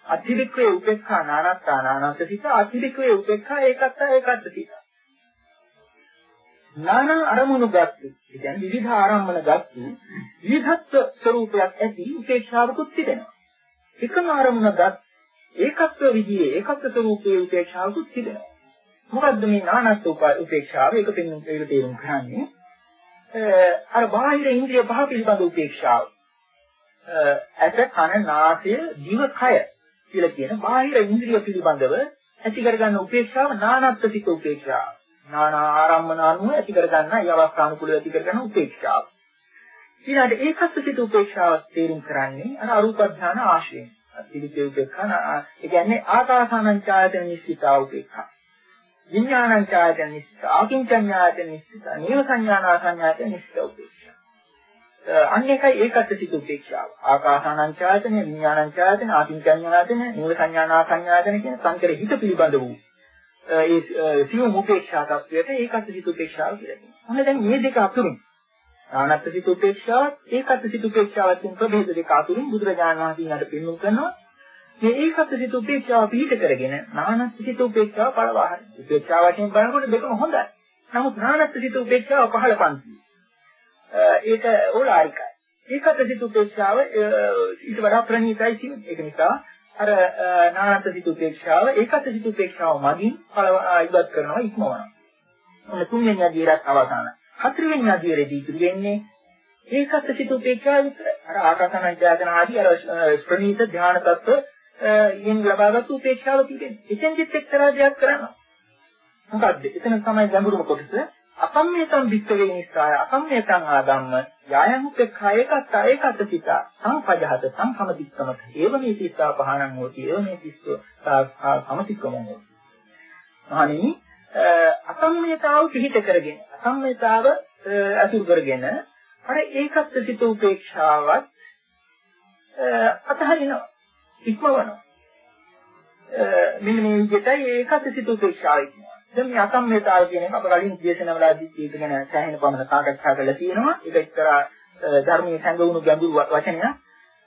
අතිවික්‍රේ උපේක්ඛා නානත්තා නානත්තිත අතිවික්‍රේ උපේක්ඛා ඒකත්ත ඒකත්ත තිත. නානා අරමුණු ගත්තු. ඒ කියන්නේ විවිධ ආරම්මන ගත්තු විවිධත්ව ස්වરૂපයක් ඇති උපේක්ෂාවකුත් තිබෙනවා. එකම ආරමුණ ගත් ඒකත්ව විදියේ ඒකත්ව ස්වરૂපයේ උපේක්ෂාවකුත් තිබෙනවා. මොකද්ද මේ නානත් උපේක්ෂාව? ඒක පෙන්වන්න ඒක තේරුම් ගන්නේ. අර බාහිර ඉන්ද්‍රිය පහ පිළිබඳ උපේක්ෂාව. ඇස කන නාසය දිව කය කියලා කියන බාහිර ඉන්ද්‍රිය පිළිබඳව ඇති කරගන්න උපේක්ෂාව නානත්ත්ව සිත උපේක්ෂාව. නානා ආරම්මන අනුව ඇති කරගන්න ඒ අවස්ථානුකූලව ඇති කරගන්න උපේක්ෂාව. ඊළඟට ඒකත් සිත උපේක්ෂාව තේරුම් කරන්නේ අර අරූප ධාන ආශ්‍රයෙන්. පිළිපේ උපේක්ෂා ඒ කියන්නේ ආකාසානංචායතන නිස්සිතා උපේක්ෂා. විඥානංචායතන නිස්සිතා ආකින්චඤ්ඤායතන නිස්සිතා නීව සංඥානා සංඥායතන නිස්සිතා උපේක්ෂා. අන්න එකයි ඒකත් සිත උපේක්ෂාව. ආකාසානංචායතන විඥානංචායතන ආකින්චඤ්ඤායතන නීව සංඥානා සංඥායතන කියන සංකර හිත පිළිබඳ වූ ඒ සියුම් උපේක්ෂා තත්වයට ඒකත් සිත උපේක්ෂාව කියලා කියනවා. මොන දැන් මේ දෙක අතුරින් ආනත්ත සිත උපේක්ෂාවත් ඒකත් සිත උපේක්ෂාවත් කියන ප්‍රභේද දෙක අතුරින් බුදුරජාණන් වහන්සේ ඊට පෙන්වුම් කරනවා මේ ඒකත් සිත උපේක්ෂාව පිළිට කරගෙන නානත් සිත උපේක්ෂාව පළවාහන උපේක්ෂාව වශයෙන් බලනකොට දෙකම හොඳයි නමුත් නානත් සිත උපේක්ෂාව පහළ පන්ති ඒක ඕලාරිකයි ඒකත් සිත උපේක්ෂාව ඊට වඩා ප්‍රණීතයි කියන්නේ ඒක නිසා අර නානත් සිත උපේක්ෂාව ඒකත් සිත උපේක්ෂාව මගින් පළව ඉවත් කරනවා ඉක්මවනවා තුන්වෙනි අධීරත් අවසානයි හතරවෙනි අධ්‍යයනයේදී ඉතුරු වෙන්නේ ඒකත් සිත උපේක්ෂාව විතර. අර ආකාසනඥාන ආදී අර ප්‍රණීත ධානය තත්ත්ව යෙන් ලබාගත් උපේක්ෂාව තියෙන්නේ. එතෙන්දිත් එක්තරා දෙයක් කරනවා. මොකද්ද? එතන තමයි ගැඹුරුම කොටස. අකම්මේතම් වික්කවේ නිස්සාය අකම්මේතම් ආගම්ම යායන් උපේක්ඛා ඒකත් ඒකත් සිත සංපජහත සංකමදික්කමත. ඒව මේ සිතා පහණන් හොති ඒව මේ සිස්ස සමතික්කමෝ මහණෙනි අසම්මයතාව පිහිට කරගෙන අසම්මයතාව අසුර කරගෙන අර ඒකත් සිත උපේක්ෂාවත් අතහරිනවා ඉක්මවනවා. මෙන්න මේ විදිහටයි ඒකත් සිත උපේක්ෂාව ඉක්මවනවා දැන් මේ අසම්මයතාව කියන එක අප කලින් දේශනාවලදී ඒක ගැන සෑහෙන පමණ සාකච්ඡා කරලා තියෙනවා ඒක එක්තරා ධර්මයේ සංගුණ ගැඹුරු වචනයක්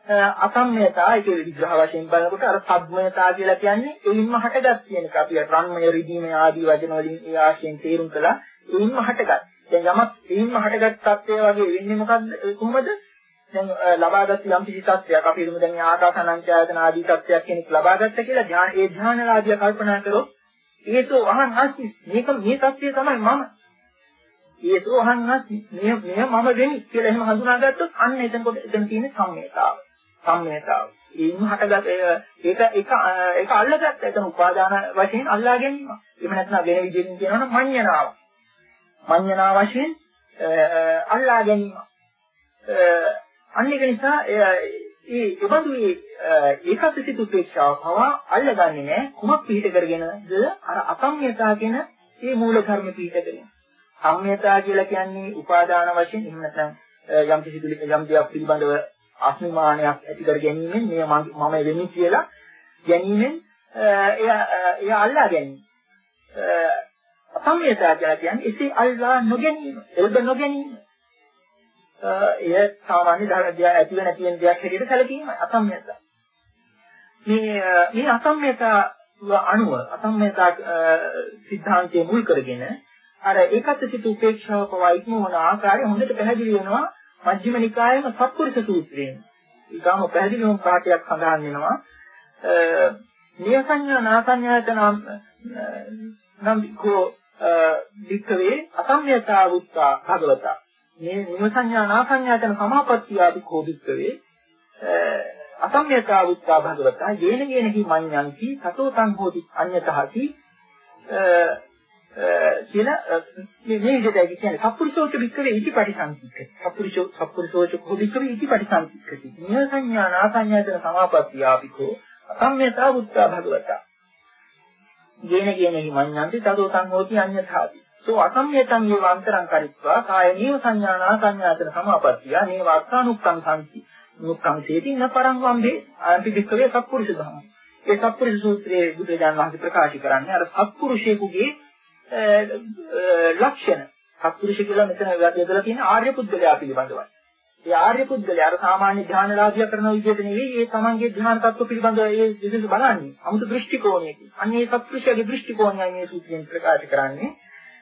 අසම්මයතා ඒක විග්‍රහ වශයෙන් බලනකොට අර සද්මයතා කියලා කියන්නේ එයින්ම හටගත් කියන එක. අපි රන්මය රිදීමේ ආදී වචන වලින් ඒ ආශයෙන් තේරුම් කළා. එයින්ම හටගත්. දැන් යමක් එයින්ම හටගත් තත්ත්වය වගේ වෙන්නේ මොකද්ද කොහොමද? දැන් ලබාගත් යම් කිසි තත්ත්වයක් අපි හිතමු දැන් ආකාසානංචායතන ආදී තත්ත්වයක් කෙනෙක් ලබාගත්ත කියලා ධ්‍යාන ඒ ධ්‍යානලාභිය කල්පනා කරොත් ඒතෝ අහන් හස්ති මේක මේ තත්ත්වය තමයි මම. ඒතෝ අහන් හස්ති මේ මේ මම වෙමි කියලා එහෙම හඳුනාගත්තොත් අන්න එතකොට එතන තියෙන සම්මේතාව. සම්මයතාව. ඒන් හටගත ඒක ඒක ඒක අල්ලගත්ත එතන උපාදාන වශයෙන් අල්ලා ගැනීම. එහෙම නැත්නම් වෙන විදිහකින් කියනවා නම් මඤ්ඤණාව. මඤ්ඤණා වශයෙන් අල්ලා ගැනීම. අන්න ඒක නිසා ඒ ඒබඳු ඒකත් සිත උපේක්ෂාව පවා අල්ලගන්නේ නැහැ. කුමක් පිළිට කරගෙනද අර අසම්යතා කියන මේ මූල ධර්ම පිළිට කරගෙන. සම්යතා කියලා කියන්නේ උපාදාන වශයෙන් එහෙම නැත්නම් යම් කිසි යම් දෙයක් පිළිබඳව අස්මිමානයක් ඇති කර ගැනීමෙන් මේ මම වෙමි කියලා ගැනීමෙන් එයා එයා අල්ලා ගැනීම. අසම්මියතා කියන්නේ එසේ අල්ලා නොගැනීම, එල්බ නොගැනීම. එය සාමාන්‍ය ධර්මය ඇති වෙන තියෙන දෙයක් හැටියට සැලකීමයි අසම්මියතා. මේ මේ අසම්මියතා අණුව අසම්මියතා සිද්ධාන්තයේ මුල් කරගෙන අර ඒකත් සිත උපේක්ෂාව පවා ඉක්මවන ආකාරය හොඳට පැහැදිලි වෙනවා මජ්ක්‍ධිම නිකායේම සත්පුරුෂ සූත්‍රයෙන්. ඊගාම පැහැදිලිවම පාඩයක් සඳහන් වෙනවා. නියසඤ්ඤා නාසඤ්ඤායතන නම් කෝ වික්කවේ අසම්යතා වුත්තා භගවතා. මේ නියසඤ්ඤා නාසඤ්ඤායතන සමාපත්තියාදි කෝ වික්කවේ අසම්යතා වුත්තා භගවතා යේන යේනහි මඤ්ඤන්ති සතෝ තං හෝති අඤ්ඤතහති කියන මේ මේ විදිහටයි කියන්නේ සප්පුරිසෝච වික්‍රේ ඉතිපටි සංකීර්ණ. සප්පුරිසෝ සප්පුරිසෝච කොවික්‍රේ ඉතිපටි සංකීර්ණ. නිය සංඥා නා සංඥාතන සමාපත්තිය ආපිකෝ අසම්මේතා උත්තා භගවතා. යේන කියනෙහි මඤ්ඤන්ති තදෝ සංහෝති අඤ්ඤතාති. සෝ අසම්මේතං යේව අන්තරං කරිත්වා කාය නීව සංඥා නා සංඥාතන සමාපත්තිය නේව අත්තානුක්ඛං සංකී. නුක්ඛං සේති න පරං වම්බේ ආන්ති වික්‍රේ සප්පුරිස ධම්ම. ඒ සප්පුරිස සූත්‍රයේ බුදුරජාණන් වහන්සේ ප්‍රකාශ කරන්නේ අර සත්පුරුෂයෙකුගේ ලක්ෂණ. සත්පුරුෂ කියලා මෙතන යොදලා තියෙන ආර්ය පුද්ගලයා පිළිබඳවයි. ඒ ආර්ය පුද්ගලයා අර සාමාන්‍ය ධ්‍යානලාභිය කරන විදිහට නෙවෙයි ඒ තමන්ගේ ධ්‍යාන තත්ත්ව පිළිබඳව ඒ විදිහට බලන්නේ. 아무තු දෘෂ්ටි කෝණයකින්. අන්න ඒ සත්පුරුෂයාගේ දෘෂ්ටි කෝණයයි මේ සූත්‍රයෙන් ප්‍රකාශ කරන්නේ.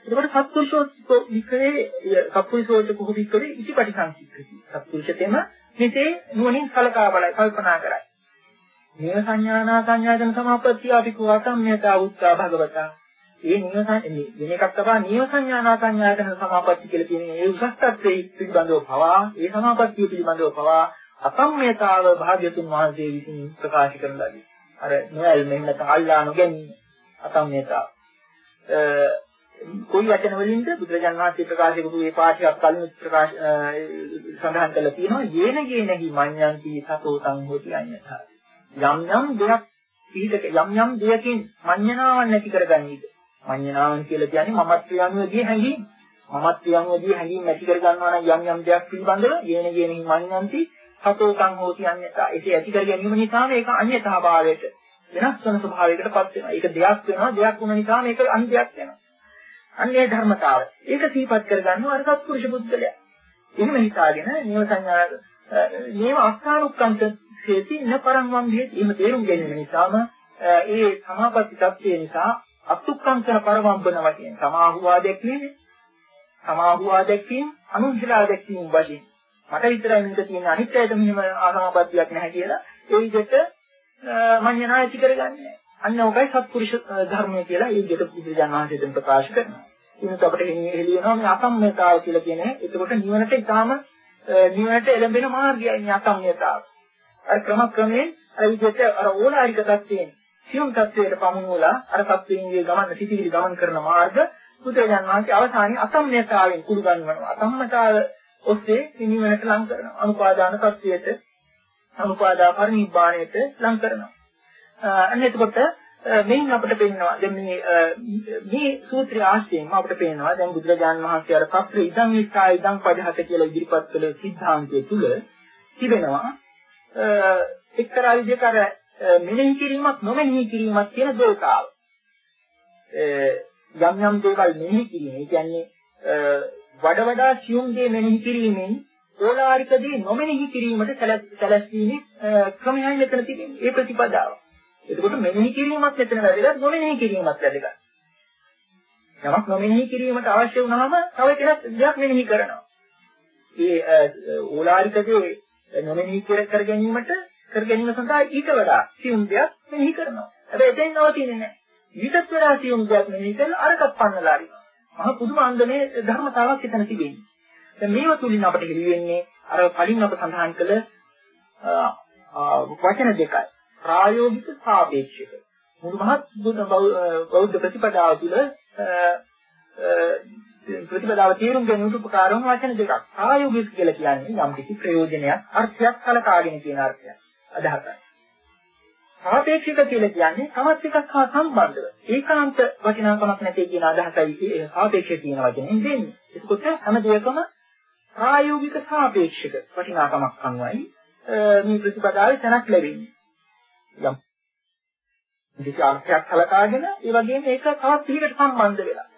එතකොට සත්පුරුෂෝ විකරේ සත්පුරුෂෝච කුහ විකරේ ඉතිපටි සංසිද්ධි. සත්පුරුෂතෙම මෙසේ නුවණින් කලකා බලයි කල්පනා කරයි. නේව සංඥානා සංඥායතන සමාපත්තිය අපි කුවසම්මේතා උත්සා භගවතා. ඒ නේව වෙන එකක් තමයි නේව සංඥානා සංඥායතන සමාපත්තිය කියලා කියන්නේ ඒ උසස් තත්ත්වයේ පිළිබඳව පවා ඒ සමාපත්තිය පිළිබඳව පවා අසම්මේතාව භාග්‍යතුන් වහන්සේ විසින් ප්‍රකාශ කරන ලදී. අර නොයල් මෙන්න තාල්ලා නොගැනීම අසම්මේතාව. කොයි වචන වලින්ද බුදුරජාන් වහන්සේ ප්‍රකාශ කරපු මේ පාඨයක් කලින් ප්‍රකාශ සඳහන් කරලා තියෙනවා. යේන යේනහි මඤ්ඤන්ති සතෝ සංහෝති අඤ්ඤතා යම් යම් දෙයක් පිළිදක යම් යම් දෙයකින් මඤ්ඤණාවන් නැති කරගන්නීද මඤ්ඤණාවන් කියලා කියන්නේ මමත්වයන්වදී හැඟීම්. මමත්වයන්වදී හැඟීම් නැති කරගන්නවා නම් යම් යම් දෙයක් පිළිබඳව යේන යේනහි මඤ්ඤන්ති සතෝ සංහෝති අඤ්ඤතා ඒක ඇති කර ගැනීම නිසා මේක අඤ්ඤතා භාවයට වෙනස් වෙන ස්වභාවයකටපත් වෙනවා. ඒක දෙයක් වෙනවා දෙයක් වුණ නිසා මේක අනිත්‍යයක් වෙනවා. අන්නේ ධර්මතාව. ඒක සිහිපත් කරගන්නවා අර සත්පුරුෂ බුද්ධලයා. එහෙම හිතාගෙන නේව සංඥා නේව අස්ථානුක්කන්ත හේති න පරම් වම් හේති. එහෙම තේරුම් ගැනීම නිසාම ඒ සමාපatti tattve නිසා අත්ුක්කංකන පරවම්බන වශයෙන් සමාහුවා දැක්වීම සමාහුවා දැක්වීම අනුහිලා දැක්වීම වශයෙන් මට විතරයි මේක තියෙන අනිත්‍යයට මෙහෙම ආසමාපත්තියක් නැහැ කියලා ඒ විදිහට මඤ්ඤණා ඇති කරගන්නේ. අන්න ඔකයි සත්පුරුෂ ධර්මය කියලා ඒ විදිහට බුදුජානක වහන්සේ ප්‍රකාශ කරනවා. ඉන්නත් අපිට හෙලියනවා මේ අසම්මතාව කියලා කියන. එතකොට නිවනට ඊටාම නිවනට එළඹෙන මාර්ගයයි මේ අසම්මතාව. අර ක්‍රමක්‍රමයෙන් අර විදිහට අර ඕලාරික தත්යෙන් සියුම් தත්වයට පමුණුවලා අර தත්යෙන්ගේ ගමන සිටිවිලි ගමන් කරන මාර්ග බුදුරජාන් වහන්සේ අවසානයේ අසම්මතාවයෙන් කුඩු ගන්නවා. අසම්මතාව ඔස්සේ නිවනට ලං කරනවා. අනුපාදාන தත්වයට අනුපාදා පරිනිබ්බාණයට ලං කරනවා. අන්න එතකොට මෙයින් අපිට පේනවා දැන් මේ මේ සූත්‍රය ආශ්‍රයෙන් අපිට පේනවා දැන් බුදුරජාණන් වහන්සේ අර සත්‍ය ඉදං විස්සා ඉදං පදහත කියලා ඉදිරිපත් කළ සිද්ධාන්තය තුල තිබෙනවා එක්තරා විදිහක අර මෙනෙහි කිරීමක් නොමෙනෙහි කිරීමක් කියන දෝෂාව. යම් යම් දේවල් මෙනෙහි කිරීම. ඒ කියන්නේ වඩ වඩා සියුම් දේ මෙනෙහි කිරීමෙන් ඕලාරික දේ නොමෙනෙහි කිරීමට සැලැස්වීමේ ක්‍රමයයි මෙතන තිබෙන්නේ. ඒ ප්‍රතිපදාව. එතකොට මෙනෙහි කිරීමක් මෙතන වැදගත් නොමෙනෙහි කිරීමක් වැදගත්. යමක් නොමෙනෙහි කිරීමට අවශ්‍ය වුණාම තව කෙනෙක් දෙයක් මෙනෙහි කරනවා. ඒ ඕලාරිකදී නොමෙනෙහි කර ගැනීමට කර ගැනීම සඳහා ඊට වඩා සියුම් දෙයක් මෙනෙහි කරනවා. හැබැයි එතෙන් නවතින්නේ නැහැ. ඊටත් වඩා සියුම් දෙයක් මෙනෙහි කරලා අරකට පන්නලා අරිනවා. මහ පුදුම අන්දමේ ධර්මතාවක් එතන තිබෙන්නේ. දැන් මේව තුලින් අපිට හෙළි වෙන්නේ අර කලින් අප සඳහන් කළ වචන දෙකයි. ප්‍රායෝගික සාපේක්ෂක මුළු මහත් බෞද්ධ ප්‍රතිපදාව තුළ ප්‍රතිපදාව තේරුම් ගැනීමට උපකාර වන වචන දෙකක්. ප්‍රායෝගික කියලා කියන්නේ යම් කිසි ප්‍රයෝජනයක් අර්ථයක් කලකාගෙන කියන අර්ථයක් අදහසයි. සාපේක්ෂික කියලා කියන්නේ තවත් එකක් හා සම්බන්ධව ඒකාන්ත වටිනාකමක් නැtei කියන අදහසයි සාපේක්ෂ කියන වචනේ දෙන්නේ. ඒකත් හැම දෙයකම ප්‍රායෝගික සාපේක්ෂක වටිනාකමක් අනුවයි මේ ප්‍රතිපදාවේ තැනක් ලැබෙන්නේ. යම් කිසි අර්ථයක් හලකාගෙන ඒ වගේම ඒක තවත් පිළිකට සම්බන්ධ වෙලා.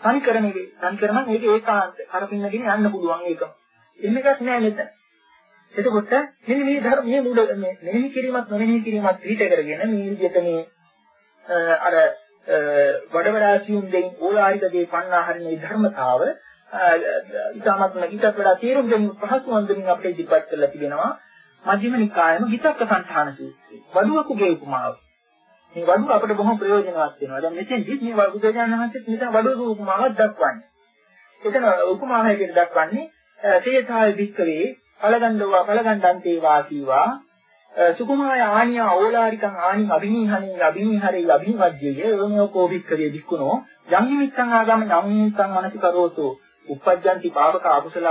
තනිකර නෙවෙයි. තනිකර නම් ඒක ඒකාන්ත කරපින්නගෙන යන්න පුළුවන් ඒකම. එහෙම එකක් නෑ මෙතන. එතකොට මෙන්න මේ ධර්මයේ මූල මේ මෙනෙහි කිරීමත් නොමෙනෙහි කිරීමත් පිට කරගෙන මේ විදිහට මේ අර වඩ වඩා සියුම් දෙයින් ඕලාරික දේ පන්නා හරිනේ ධර්මතාව ඉතාමත්ම ඊටත් වඩා තේරුම් ගැනීම පහසු වන්දමින් අපේ ඉදිරිපත් කරලා තිබෙනවා මධ්‍යම නිකායම විතක්ක සංඛාන සූත්‍රය. වඩුවකුගේ උපමාව. මේ වඩුව අපිට බොහොම ප්‍රයෝජනවත් වෙනවා. දැන් මෙතෙන්දි මේ බුදුජානක මහත්තයා මෙතන වඩුවක උපමාවක් දක්වන්නේ. එතන උපමාවයකට දක්වන්නේ තේසාය වික්කවේ පලගණ්ඩවා පලගණ්ඩන්තේ වාසීවා සුකුමාය ආනිය ඕලාරිකං ආනි අභිනීහනේ අභිනීහරේ අභිවද්‍යය යෝනියෝ කෝවික්කවේ දික්කුණෝ යම් නිමිත්තං ආගම යම් නිමිත්තං මනසි කරෝතෝ uppajjanti පාවක අකුසල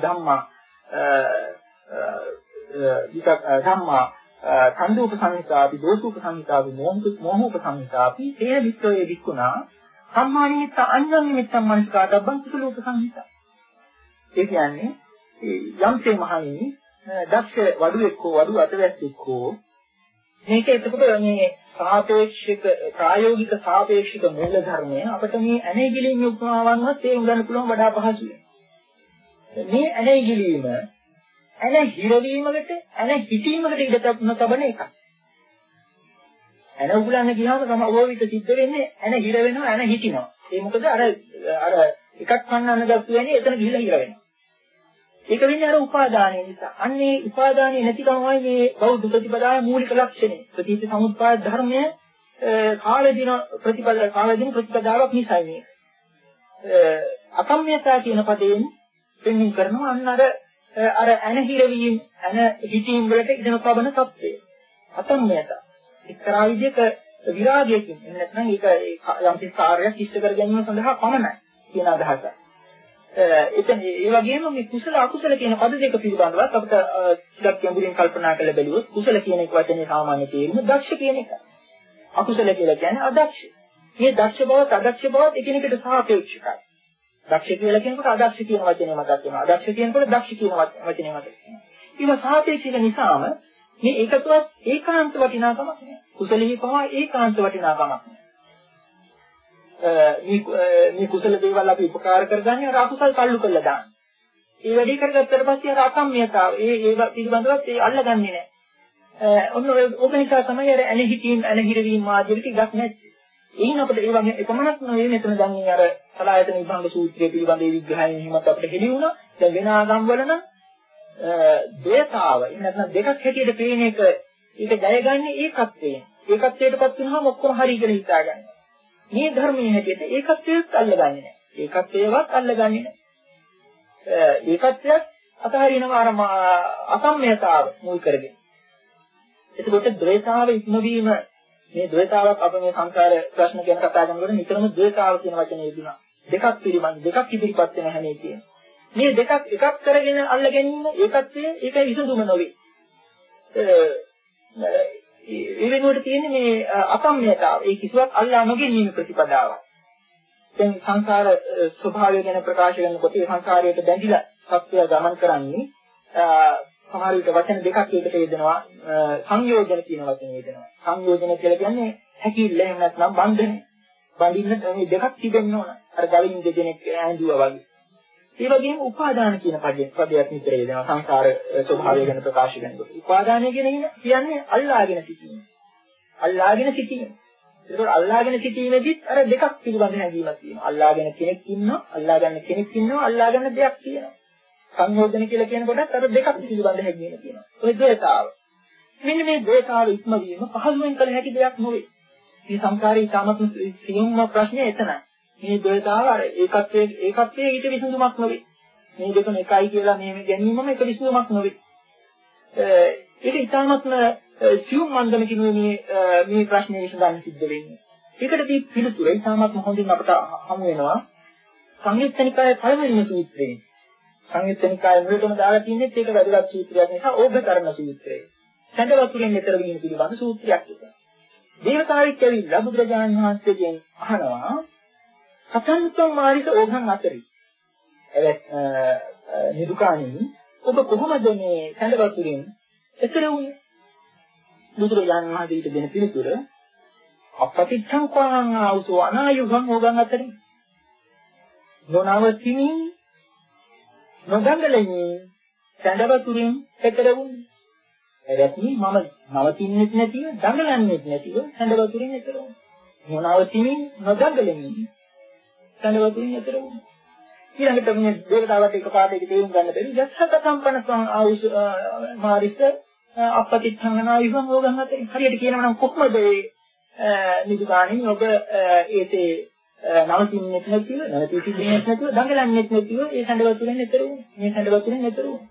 ධම්මා විතක් ධම්මා සංදූප සංහිතාපි දෝසූප සංහිතාපි මොහූප සංහිතාපි තේ වික්කවේ වික්ුණා සම්මානිමිත්ත අඤ්ඤං නිමිත්තං මනස්කාදබ්බං කුසලූප සංහිතා ඒ කියන්නේ යම්සේ මහණෙනි දක්ෂ වඩුවෙක්කෝ වඩු අතවැස්සෙක්කෝ මේක එතකොට මේ සාපේක්ෂික ප්‍රායෝගික සාපේක්ෂික මූල ධර්මය අපිට මේ ඇනේගිලින් උපමාවන්වත් තේරුම් ගන්න පුළුවන් වඩා පහසුයි. මේ ඇනේගිලීම ඇන හිරවීමකට ඇන හිතීමකට ඉඩ නොතබන එකක්. ඇන උගලන්න ගියාම තමයි ඕව විත සිද්ධ වෙන්නේ ඇන හිර වෙනවා ඇන හිටිනවා. ඒ මොකද අර අර එකක් කන්නන්න ගත්තු වෙන්නේ එතන ගිහිලා හිර වෙනවා. ඒක වෙන්නේ අර උපාදානය නිසා. අන්නේ උපාදානය නැතිකමයි මේ බෞද්ධ ප්‍රතිපදාවේ මූලික ලක්ෂණය. ප්‍රතිපද සමුත්පාද ධර්මය කාලදින ප්‍රතිපද කාලදින ප්‍රතිපදාවක් නිසායි මේ. අකම්මියතා කියන පදයෙන් පෙන්වන්න කරනවා අන්න අර අර අනහිරවීම අන හිතීම් වලට ඉදම පබන තත්ත්වය. අකම්මියතා. එක්තරා විදිහක විරාගයකින් නැත්නම් ඒක යම් කිසි කාර්යයක් ඉෂ්ට කර ගැනීම සඳහා පමණයි කියන අදහසයි. එතන ඒ වගේම මේ කුසල අකුසල කියන පද දෙක පිළිබඳවත් අපිට ටිකක් ගැඹුරින් කල්පනා කරලා බැලුවොත් කුසල කියන එක වචනේ සාමාන්‍ය තේරුම දක්ෂ කියන එක. අකුසල කියලා කියන්නේ අදක්ෂ. මේ දක්ෂ බවත් අදක්ෂ බවත් එකිනෙකට සාපේක්ෂකයි. දක්ෂ කියලා කියනකොට අදක්ෂ කියන වචනේ මතක් වෙනවා. අදක්ෂ කියනකොට දක්ෂ කියන වචනේ මතක් වෙනවා. ඒක සාපේක්ෂක නිසාම මේ ඒකතුවත් ඒකාන්ත වටිනාකමක් නෑ. කුසලෙහි පවා ඒකාන්ත වටිනාකමක් නෑ. මේ කුසල දේවල් අපි උපකාර කරගන්නේ අර අකුසල් කල්ලු කරලා දාන්න. ඒ වැඩි කරගත්තට පස්සේ අර අකම්මියතාව ඒ ඒ පිළිබඳවත් ඒ අල්ලගන්නේ නැහැ. ඔන්න ඔබ නිසා තමයි අර ඇනහිටීම් ඇනහිරවීම ආදී ටිකක් නැත්තේ. එයින් අපිට ඒ වගේ එකමනක් නෙවෙයි මෙතන දැන් මේ අර සලායතන විභංග සූත්‍රය පිළිබඳ ඒ විග්‍රහයෙන් හිමත් අපිට හෙළි වුණා. දැන් වෙන ආගම් වල නම් දේතාව නැත්නම් දෙකක් හැටියට පේන එක ඒක ජයගන්නේ ඒකත්වයෙන්. ඒකත්වයටපත් වුණාම ඔක්කොම හරි කියලා හිතාගන්නවා. මේ ධර්මයේ හැටියට ඒකත්වයක් අල්ලගන්නේ නැහැ. ඒකත්වයවත් අල්ලගන්නේ නැහැ. ඒකත්වයක් අතහරිනවා අර අසම්මයතාව මුල් කරගෙන. එතකොට ද්වේතාව ඉක්මවීම මේ ද්වේතාවක් අප මේ සංසාර ප්‍රශ්න ගැන කතා කරනකොට නිතරම ද්වේතාව කියන වචනේ යෙදුනා. දෙකක් පිළිබඳ දෙකක් ඉදිරිපත් වෙන හැනේ කියන. මේ දෙකක් එකක් කරගෙන අල්ල ගැනීම ඒකත්වයේ ඒක විසඳුම නොවේ. ඒ වෙනුවට තියෙන්නේ මේ අසම්මයතාව. ඒ කිසිවක් අල්ලා නොගැනීම ප්‍රතිපදාවක්. දැන් සංසාර ස්වභාවය ගැන ප්‍රකාශ කරනකොට ඒ සංසාරයට බැඳිලා සත්‍යය ගමන් කරන්නේ සමහර විට වචන දෙකක් එකට යෙදෙනවා සංයෝජන කියන වචනේ යෙදෙනවා. සංයෝජන කියලා කියන්නේ හැකිල්ල එහෙම නැත්නම් බන්ධන. බඳින්න මේ දෙකක් තිබෙන්න ඕන. අර ගලින් දෙදෙනෙක් ඇඳුවා වගේ. ඒ වගේම උපාදාන කියන පදයක් පදයක් විතර එනවා සංසාර ස්වභාවය ගැන ප්‍රකාශ කරනකොට. උපාදානය කියන්නේ අල්ලාගෙන සිටීම. අල්ලාගෙන සිටීම. ඒකෝර අල්ලාගෙන සිටීමේදීත් අර දෙකක් පිළිබඳ හැඟීමක් තියෙනවා. අල්ලාගෙන කෙනෙක් ඉන්නවා, අල්ලාගන්න කෙනෙක් ඉන්නවා, අල්ලාගන්න දෙයක් තියෙනවා. සංයෝජන කියලා කියනකොටත් අර දෙකක් පිළිබඳ හැඟීම තියෙනවා. ඔය ද්වේතාව. මෙන්න මේ ද්වේතාව ඉක්මවීම පහසුවෙන් කළ හැකි දෙයක් නෙවෙයි. මේ සංකාරී තාමත් සියුම්ම ප්‍රශ්නේ එතනයි. මේ ද්වේතාව අර ඒකත්වයේ ඒකත්වයේ ඊට විසඳුමක් නෙවෙයි. මේ දෙකම එකයි කියලා මේ ගැනීමම එක විසඳුමක් නෙවෙයි. ඒක ඉතාමත්ම සියුම් මන්දමකින් මේ මේ ප්‍රශ්නේ විසඳන්න සිද්ධ වෙන්නේ. ඒකට දී පිළිතුර ඉතාමත්ම හොඳින් අපට හමු වෙනවා. සංයුත්තනිකායේ පළවෙනි සූත්‍රයේ. සංයුත්තනිකායේ මුලටම දාලා තින්නේ ඒක වැදගත් සූත්‍රයක් නිසා ඕඝ කරන සූත්‍රය. සැඬ වතුරෙන් ඈතර වීම පිළිබඳ සූත්‍රයක් ඒක. දේවතාවෙක් ඇවිල්ලා බුදුරජාණන් වහන්සේගෙන් අහනවා සතන්තම් මාරික ඕඝන් අතරේ. එවත් නිදුකාණෙනි ඔබ කොහොමද මේ සැඬ වතුරෙන් ඈතර වුනේ? බුදුරජාණන් වහන්සේට දෙන පිළිතුර අපටිච්ඡං කෝණං ආවසෝ අනායුගං ඕඝන් අතරේ. නොනවතිනි නොදඟලෙනි සැඬ වතුරෙන් ඈතර වුනේ. එරැති මම නවතින්නෙත් නැතිව දඟලන්නෙත් නැතිව සැඬ වතුරෙන් ඈතර වුණා. නොනවතිනි නොදඟලෙනි සැඬ වතුරෙන් ඈතර වුණා. ඊළඟට මේ දේවතාවට එකපාරට ඒක තේරුම් ගන්න බැරි යක්ෂක සම්පන්න ආයුෂ මාරිස අපපතිච්ඡංගනා යුගම් ඕගම් අතරින් හරියට කියනවා නම් කොහොමද ඒ නිදුකාණින් ඔබ ඒතේ නවතින්නෙත් නැතිව නැති සිද්ධියක් නැතිව දඟලන්නෙත් නැතිව ඒ සැඬ වතුරෙන් ඈතර වුණා. මේ සැඬ වතුරෙන් ඈතර වුණා.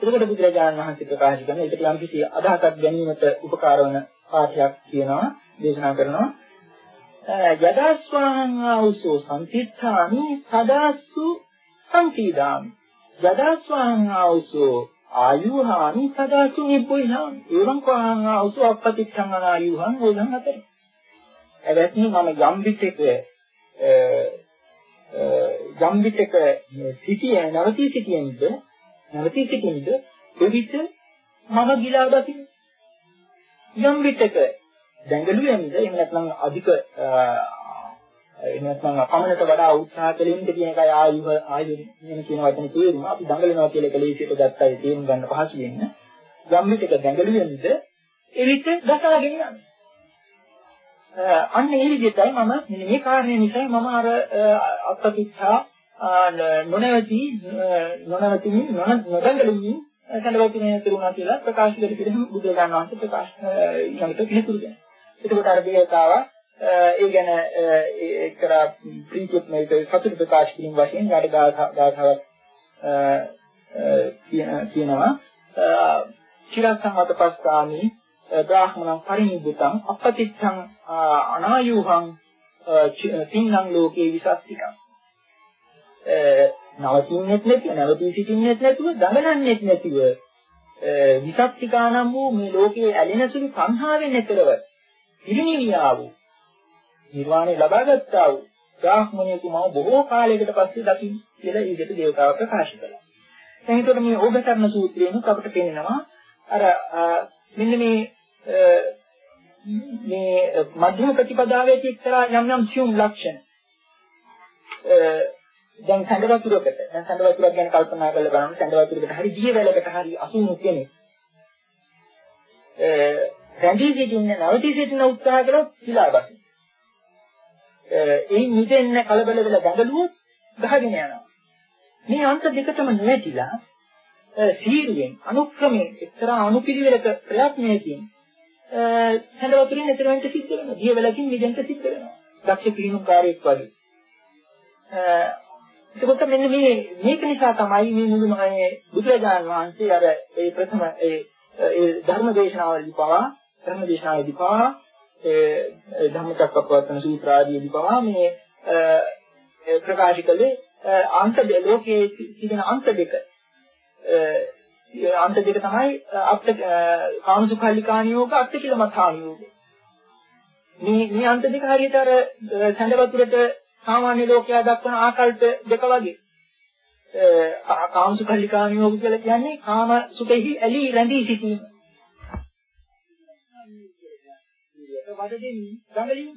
එතකොට බුදුරජාණන් වහන්සේ ප්‍රකාශ කරන ඒකට යම් කිසි අදහසක් ගැනීමට උපකාර වන පාඨයක් කියනවා දේශනා කරනවා යදාස්වාහං ආවුසෝ සංතිත්ථානි සදාස්සු සංකීදාමි යදාස්වාහං ආවුසෝ ආයුහානි සදාසු නිබ්බුහානි එවං කෝහං ආවුසෝ අපපතිච්ඡං අනායුහං ඕලං අතර එවැත්නි මම යම් විටක යම් විටක සිටිය නවතී සිටියෙන්ද නැවතී සිටින්ද එවිට මම ගිලා දකින්න. යම් විටක දැඟලුවෙන්ද එහෙම නැත්නම් අධික එහෙම නැත්නම් අපමණට වඩා උත්සාහ කලින්ද කියන එකයි ආයුව ආයුව කියන කියන වචනේ තේරුම අපි දඟලනවා කියලා එක ලේසියට ගත්තා ඒ තේරුම් ගන්න පහසු වෙන්න. යම් විටක දැඟලුවෙන්ද එවිට දසාගෙන යනවා. අන්න ඒ විදිහටයි මම මෙන්න මේ කාරණේ නිසා මම අර අත්පිච්ඡා නොනවති නොනවතිමින් නොදඟලමින් සඳවතුනේ තිරුණා කියලා ප්‍රකාශ කර පිළිම බුදුරජාණන් වහන්සේ ප්‍රකාශ ඊළඟට පිළිතුරු දෙනවා. එතකොට අර දේවතාව ඒ ගැන එක්තරා ප්‍රීතියක් මේක සතුට ප්‍රකාශ කිරීම වශයෙන් ඊට ගාථාවක් කියනවා චිරසංගතපස්සාමි බ්‍රාහ්මණං පරිනිබ්බුතං අපතිච්ඡං අනායුහං තින්නම් ලෝකේ විසස්තිකං නවතින්නෙත් නැති නැවතී සිටින්නෙත් නැතුව දඟලන්නෙත් නැතිව විසක්තිකානම් වූ මේ ලෝකයේ ඇලෙන සුළු සංහාවෙන් නැතරව පිරිනිවියා වූ නිර්වාණය ලබා ගත්තා වූ බ්‍රාහ්මණයෙකුමව බොහෝ කාලයකට පස්සේ දකින්න කියලා ඊට දේවතාව ප්‍රකාශ කළා. දැන් ඒකට මේ ඕගතරණ සූත්‍රයෙන් අපට පේනවා අර මෙන්න මේ මේ මධ්‍යම ප්‍රතිපදාවේ එක්තරා යම් යම් සියුම් ලක්ෂණ දැන් සඳ වතුරකට දැන් සඳ වතුරක් ගැන කල්පනා කරලා බලන්න සඳ වතුරකට හරි දිය වැලකට හරි අසුණු කෙනෙක් රැඳී සිටින්න නවතී සිටින්න උත්සාහ කළොත් සිලාබසි. ඒ නිදෙන්න කලබල වෙලා දඟලුවොත් ගහගෙන යනවා. මේ අන්ත දෙකටම නැතිලා සීරුවෙන් අනුක්‍රමයෙන් එක්තරා අනුපිළිවෙලක ප්‍රයත්නයකින් සඳ වතුරින් එතරම්ට සිද්ධ වෙනවා. දිය වැලකින් නිදෙන්න සිද්ධ වෙනවා. දක්ෂ පිරිනුකාරයෙක් වගේ. එතකොට මෙන්න මේ මේක නිසා තමයි මේ මුළු මේ බුදුරජාණන් වහන්සේ අර ඒ ප්‍රථම ඒ ඒ ධර්ම දේශනාවලදී පවා ධර්ම දේශනාවලදී පවා ඒ ධම්මචක්කපවත්තන සූත්‍ර ආදීදී පවා මේ ප්‍රකාශ කළේ අන්ත ලෝකයේ තිබෙන අන්ත දෙක අන්ත දෙක තමයි අත්ත කාමසුඛල්ලිකානියෝග අත්ත කියලා මතානියෝග මේ මේ අන්ත දෙක හරියට අර සඳ වතුරට සාමාන්‍ය ලෝකයා දක්වන ආකල්ප දෙක වගේ. කාමසුඛල්ලිකානියෝග කියලා කියන්නේ කාම සුඛෙහි ඇලී රැඳී සිටීම. වද දෙමින් දඟලින්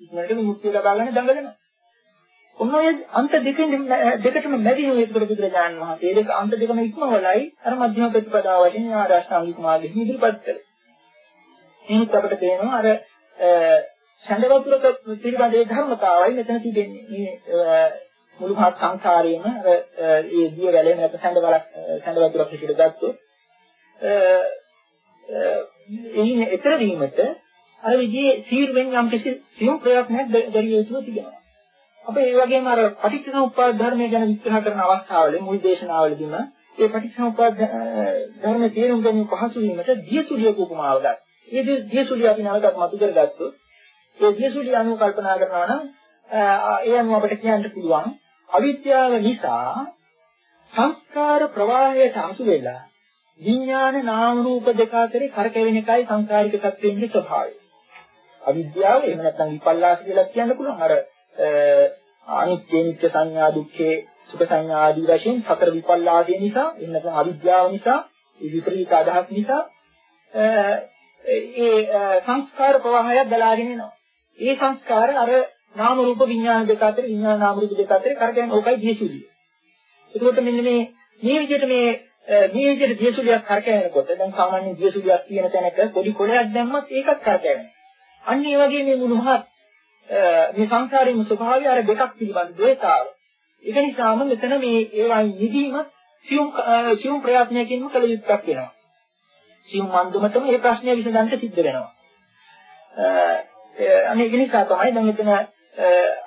ඉක්මනට මුක්තිය ලබා ගන්න දඟලනවා. ඔන්න ඔය අන්ත දෙකෙන් දෙකටම මැදින් ඒකට බුදුරජාණන් වහන්සේ දෙක අන්ත දෙකම ඉක්මවලයි අර මධ්‍යම ප්‍රතිපදාව වශයෙන් ආරාෂ්ඨාංගික මාර්ගෙහි ඉදිරිපත් කළේ. එහෙනම් අපිට තේරෙනවා අර ඡන්ද වතුරක පිළිබඳ ධර්මතාවයි මෙතන තිබෙන්නේ. මේ මුළු මහත් සංසාරයේම අර ඒ දිය වැලේ නැත්නම් ඡන්ද වලක් ඡන්ද වතුරක් පිළිද ගත්තොත් එයින් ඊතර වීමට අර විදිහේ සීරුවෙන් යම් කිසි සියුම් ප්‍රයත්නයක් දරිය යුතුව තිබෙනවා. අපේ ඒ වගේම අර පටිච්චසමුප්පාද ධර්මය ගැන විස්තර කරන අවස්ථාවල මුල් දේශනාවලදීම ඒ පටිච්චසමුප්පාද ධර්ම තේරුම් ගැනීම පහසු වීමට දියසුලියක උපමාව ගන්න. ඒ දියසුලිය අපි නැවතත් මතු කරගත්තොත් ඒ දියසුලි අනුව කල්පනා කරනවා නම් ඒ අනුව අපිට කියන්න පුළුවන් අවිද්‍යාව නිසා සංස්කාර ප්‍රවාහයට අසු වෙලා විඥාන නාම රූප දෙක අතරේ කරකැවෙන එකයි සංකාරික තත්ත්වයේ ස්වභාවය. අවිද්‍යාව එහෙම නැත්නම් විපල්ලාස කියලා කියන්න පුළුවන්. අර අනිත්‍ය නිත්‍ය සංඥා දුක්ඛේ සුඛ සංඥා ආදී වශයෙන් සතර විපල්ලාසය නිසා එහෙම නැත්නම් අවිද්‍යාව නිසා ඒ විපරීත අදහස් නිසා ඒ සංස්කාර ප්‍රවාහය දලාගෙන එනවා. ඒ සංස්කාර අර නාම රූප විඥාන දෙක අතර විඥාන නාම රූප දෙක අතර කරගෙන ඕකයි දියසුලිය. එතකොට මෙන්න මේ මේ විදිහට මේ මේ විදිහට දියසුලියක් කරකැවෙනකොට දැන් සාමාන්‍ය දියසුලියක් තියෙන තැනක පොඩි කොළයක් දැම්මත් ඒකත් කරකැවෙනවා. අන්න ඒ වගේ මේ මුණුහත් මේ සංසාරයේ ස්වභාවය අර දෙකක් පිළිබඳ ද්වේතාව. ඒක නිසාම මෙතන මේ ඒවායින් නිදීම සියුම් සියුම් ප්‍රයත්නයකින්ම කළ යුත්තක් වෙනවා. සියුම් මන්දමතම මේ ප්‍රශ්නය විසඳන්න සිද්ධ වෙනවා. අනේ ඒ නිසා තමයි දැන් මෙතන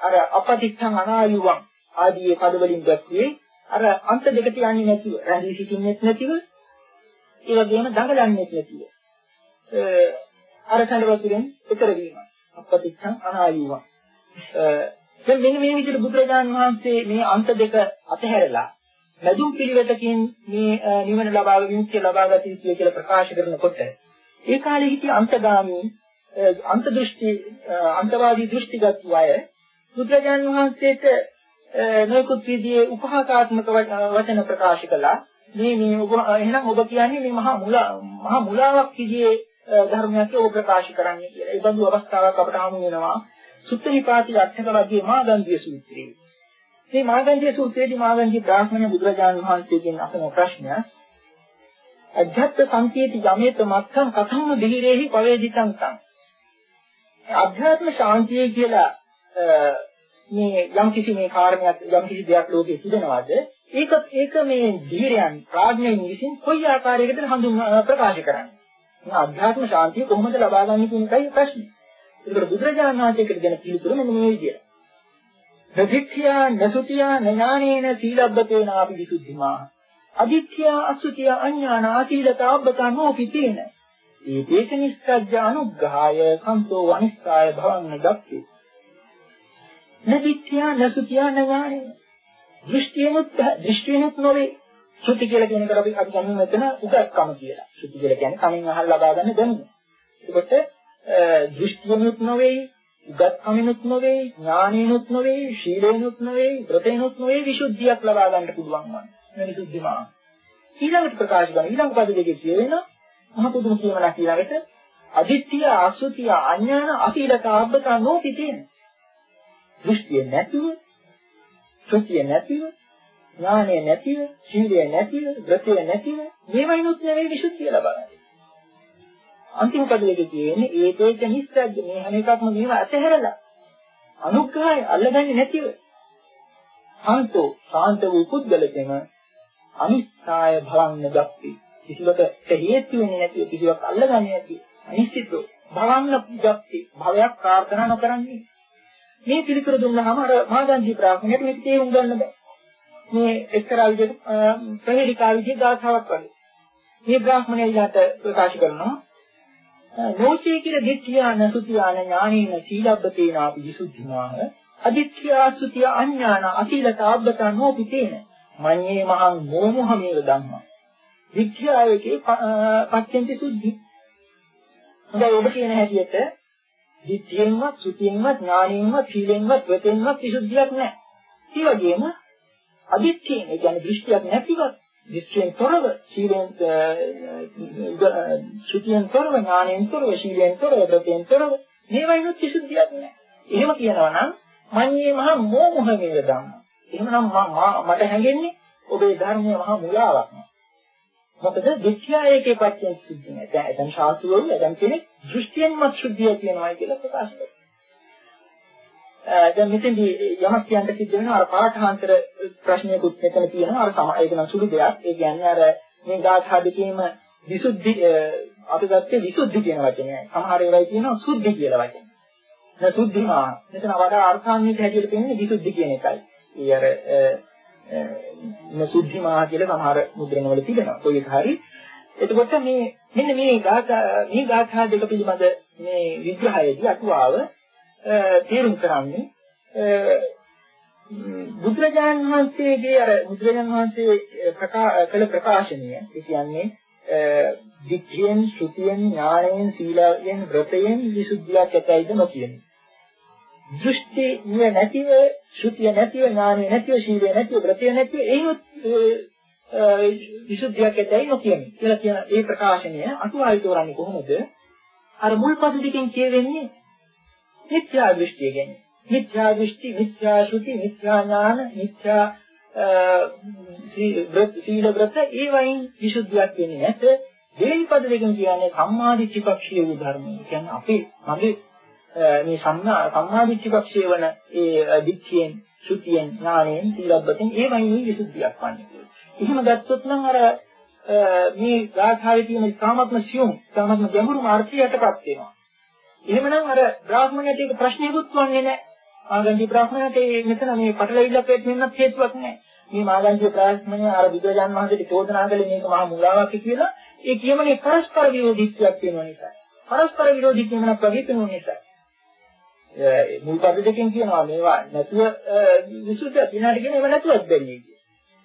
අර අපතිච්ඡං අනායුවං ආදී පද වලින් දැක්වේ අර අන්ත දෙකට යන්නේ නැතිව රැඳී සිටින්නෙත් නැතිව ඒ වගේම දඟලන්නෙත් නැතිව අර සඳවතුරෙන් ඈතර වීම අපතිච්ඡං අනායුවං දැන් මෙන්න මේ විදිහට බුදුරජාණන් වහන්සේ මේ අන්ත දෙක අතහැරලා මැදුම් පිළිවෙතකින් මේ නිවන ලබා විමුක්තිය ලබා ගත යුතුයි කියලා ප්‍රකාශ කරනකොට ඒ කාලේ හිටිය අන්තගාමී අන්ත දෘෂ්ටි අන්තවාදී දෘෂ්ටිගත අය බුදුරජාණන් වහන්සේට නොයෙකුත් විදිහේ උපහාසාත්මක වචන ප්‍රකාශ කළා. මේ මේ ඔබ එහෙනම් ඔබ කියන්නේ මේ මහා මුලා මහා මුලාවක් විදිහේ ධර්මයක් ඔබ ප්‍රකාශ කරන්නේ කියලා. ඒ බඳු අවස්ථාවක් අපට හමු වෙනවා. සුත්තිනිපාති අටක වගේ මාගන්ධිය සූත්‍රයේ. මේ මාගන්ධිය සූත්‍රයේදී මාගන්ධි බ්‍රාහ්මණ බුදුරජාණන් වහන්සේගෙන් අසන ප්‍රශ්නය අධ්‍යාත්ම සංකේති යමේත මත්තං කතං දෙහිරේහි පවේදිතං තං අධ්‍යාත්ම ශාන්තිය කියලා මේ යම් කිසි මේ කාරණයක් යම් කිසි දෙයක් ලෝකේ තිබෙනවද ඒක ඒක මේ ධීරයන් ප්‍රඥයින් විසින් කොයි ආකාරයකටද හඳුන් ප්‍රකාශ කරන්නේ මේ අධ්‍යාත්ම ශාන්තිය කොහොමද ලබා ගන්න කියන එකයි ප්‍රශ්නේ. ඒකට බුදුරජාණන් වහන්සේකට දෙන පිළිතුර මෙන්න මේ විදියට ප්‍රතික්ඛ්‍යා නසුතියා ඥානේන සීලබ්බතේන ආපි විසුද්ධිමා. අදිත්‍යා අසුතියා අඥාන ආසීලතාබ්බතා නොපිතේන ඒකේක නිස්සජ්ජ අනුග්‍රහය සන්තෝ අනිස්සාය භවන්න දක්ති නදිත්‍යා නසුතියා ඥානේ දෘෂ්ටියමුත් දෘෂ්ටියමුත් නොවේ. ශ්‍රුති කියලා කියන එක අපි අපි ගන්න මෙතන උගත්කම කියලා. සුති කියලා කියන්නේ කණෙන් අහලා ලබා ගන්න දැනුම. ඒකට දෘෂ්ටියනුත් නොවේයි, උගත් කණෙනුත් නොවේයි, ඥානෙනුත් නොවේයි, ශීලෙනුත් නොවේයි, ප්‍රතේනුත් නොවේයි විසුද්ධියක් ලබා ගන්න පුළුවන් වань. මේ විසුද්ධි මාර්ගය. ඊළඟට ප්‍රකාශ කරන ඊළඟ පද දෙකේ තියෙන මහපොදුම කියනවා ඊළඟට අදිත්‍ය ආසුතිය අඥාන අසීලකාබ්බතා නොපිතේන. දෘෂ්ටිය නැතිව, සුතිය නැතිව, ඥානය නැතිව, ශීලය නැතිව, වෘතය නැතිව මේවයිනුත් නෙවෙයි විසුද්ධිය ලබන්නේ. අන්තිම පදයේ තියෙන්නේ ඒකේක නිස්සද්ද මේ හැම එකක්ම මේව අතහැරලා අනුග්‍රහය අල්ලගන්නේ නැතිව. සාන්තෝ සාන්ත වූ පුද්ගලකම අනිත්‍යය භවන්න දක්ති කිසිවකට හේතු වෙන්නේ නැතිව කිසිවක් අල්ලගන්නේ නැති අනිත්‍යෝ භවන්න දක්ති භවයක් ප්‍රාර්ථනා නොකරන්නේ. මේ පිළිතුර දුන්නාම අර මාගන්ධි ප්‍රාඥයට මේක තේරුම් ගන්න බෑ. මේ එක්තරා විදිහට ප්‍රහේලිකා විදිහේ ගාථාවක් වගේ. මේ බ්‍රාහ්මණයලාට ප්‍රකාශ කරනවා ලෝකයේ කියලා දිට්ඨියාන සුතියාන ඥානේන සීලබ්බතේනාපි විසුද්ධිමාහ අදිත්‍යා සුතිය අඥාන අසීලතාබ්බතා නොපිතේන මඤ්ඤේ මහං මොමොහමේව ධම්ම. විද්‍යාවකේ පච්චෙන්ති සුද්ධි. දැන් ඔබ කියන හැටියට දිට්ඨියෙන්වත් සුතියෙන්වත් ඥානයෙන්වත් සීලෙන්වත් වතෙන්වත් විසුද්ධියක් නැහැ. ඒ වගේම අදිත්‍යයෙන් ඒ කියන්නේ දෘෂ්ටියක් නැතිවත් දෘෂ්ටියෙන් තොරව සීලෙන් සුතියෙන් තොරව ඥානයෙන් තොරව සීලයෙන් තොරව ප්‍රත්‍යයෙන් තොරව මේවයිනුත් විසුද්ධියක් නැහැ. එහෙම කියනවා නම් මඤ්ඤේ මහා මෝහ වේද ධම්ම. එහෙමනම් මට හැඟෙන්නේ ඔබේ ධර්මයේ මහා මුලාවක්. මොකද දිට්ඨියයේ පච්චෙන් සිද්ධ නැහැ. දැන් එතන ශාස්ත්‍රවල දැන් කෙනෙක් දෘෂ්ටියෙන්ම ශුද්ධිය කියනවා කියලා ප්‍රකාශ කරනවා. දැන් මෙතෙන්දී යමක් කියන්න සිද්ධ වෙනවා. අර පාඨාන්තර ප්‍රශ්නයකුත් මෙතන තියෙනවා. අර තමයි ඒක නම් සුළු දෙයක්. ඒ කියන්නේ අර මේ ගාථා දෙකේම විසුද්ධි අපි ගත්තේ විසුද්ධි කියන වචනය සමහර ඒවායි කියනවා සුද්ධි කියලා වචනය දැන් සුද්ධිමා මෙතන වඩා අර්ථාන්විත හැටියට කියන්නේ විසුද්ධි කියන එකයි. ඒ අර නසුද්ධිමා කියලා සමහර මුද්‍රණවල තිබෙනවා. කොයි එක හරි. එතකොට මේ මෙන්න මේ ගාථා මේ ගාථා දෙක පිළිබඳ මේ විග්‍රහයේදී අටුවාව තේරුම් කරන්නේ බුදුරජාණන් වහන්සේගේ අර බුදුරජාණන් වහන්සේ කළ ප්‍රකාශනය ඒ කියන්නේ දික්ඛයෙන් සුතියෙන් ඥාණයෙන් සීලයෙන් ව්‍රතයෙන් විසුද්ධියක් ඇතයිද නොකියන්නේ. දෘෂ්ටි නිය නැතිව සුතිය නැතිව ඥාණය නැතිව සීලය නැතිව ව්‍රතය නැතිව ඒත් විසුද්ධියක් ඇතයි නොකියන්නේ. කියලා කියන ඒ ප්‍රකාශනය අතුආයි තෝරන්නේ කොහොමද? අර මුල් පද දෙකෙන් කියවෙන්නේ මිත්‍යා දෘෂ්ටිය කියන්නේ. මිත්‍යා දෘෂ්ටි, මිත්‍යා ශ්‍රුති, මිත්‍යා ඥාන, මිත්‍යා සීල व्रත ඒ වයින් විසුද්ධියක් වෙන්නේ නැත. දෙවෙනි පද දෙකෙන් කියන්නේ සම්මාදිට්ඨි පක්ෂීය වූ ධර්ම. කියන්නේ අපේ මගේ මේ සම්මා සම්මාදිට්ඨි පක්ෂීය වන ඒ දික්ඛයෙන්, ශ්‍රුතියෙන්, ඥානයෙන්, සීලබ්බතෙන් ඒ වයින් විසුද්ධියක් වන්නේ. එහෙම ගත්තොත් නම් අර මේ ගාථාවේ තියෙන ඉතාමත්ම සියුම්, ඉතාමත්ම ගැඹුරු මාර්ගයටපත් වෙනවා. එහෙමනම් අර බ්‍රාහ්මණයට ඒක ප්‍රශ්නයකුත් වන්නේ නැහැ. ආගන්ති බ්‍රාහ්මණයට මෙතන මේ පටලවිල්ලක් වෙන්නත් හේතුවක් නැහැ. මේ මාගන්ති බ්‍රාහ්මණය අර බුදුරජාන් වහන්සේට චෝදනා කළේ මේක මහා මුලාවක් කියලා. ඒ කියමනේ පරස්පර විරෝධීත්වයක් වෙන නිසා. පරස්පර විරෝධී කියමනක් වගේ වෙන නිසා. ඒ මුල් පද දෙකෙන් කියනවා මේවා නැතුව විසුද්ධිය දිනාට කියන ඒවා නැතුවත් බැන්නේ කියලා.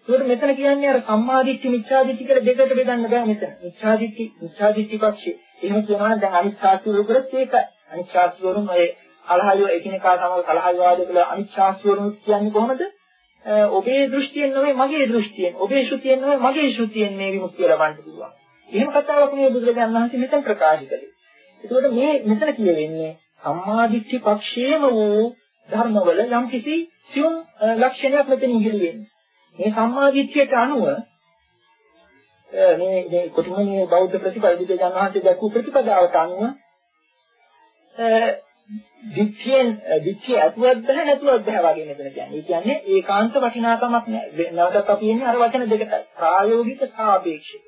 ඒකට මෙතන කියන්නේ අර සම්මාදිට්ඨි මිච්ඡාදිට්ඨි කියලා දෙකට බෙදන්න බෑ මෙතන. මිච්ඡාදිට්ඨි මිච්ඡාදිට්ඨි පක්ෂේ. එහෙම කියනවා දැන් අනිත් ශාස්ත්‍රවල කරත් ඒකයි. අනිත් ශාස්ත්‍රවරුන් ඔය කලහය එකිනෙකා සමග කලහය වාද කළ අනිත් ශාස්ත්‍රවරුන් කියන්නේ කොහොමද? ඔබේ දෘෂ්ටියෙන් නෙවෙයි මගේ දෘෂ්ටියෙන්, ඔබේ ශ්‍රුතියෙන් නෙවෙයි මගේ ශ්‍රුතියෙන් මේ විමුක්තිය ලබන්න පුළුවන්. එහෙම කතාවක් නෙවෙයි බුදුරජාණන් වහන්සේ මෙතන ප්‍රකාශ කළේ. ඒකෝට මේ මෙතන කියවෙන්නේ සම්මාදිට්ඨි පක්ෂයේම වූ ධර්මවල යම්කිසි සියුම් ලක්ෂණයක් මෙතන ඉහිල් වෙන්නේ. මේ සම්මාදිට්ඨියට අනුව මේ මේ කොටිමනේ බෞද්ධ ප්‍රතිපදිතේ ජනහාසේ දක්වපු ප්‍රතිපදාවට අනුව දික්ඛයෙන් දික්ඛය ඇතුවත් බෑ නැතුවත් බෑ වගේ මෙතන කියන්නේ. ඒ කියන්නේ ඒකාන්ත වටිනාකමක් නෑ. නැවතත් අපි ඉන්නේ අර වචන දෙකට. ප්‍රායෝගික සාපේක්ෂක.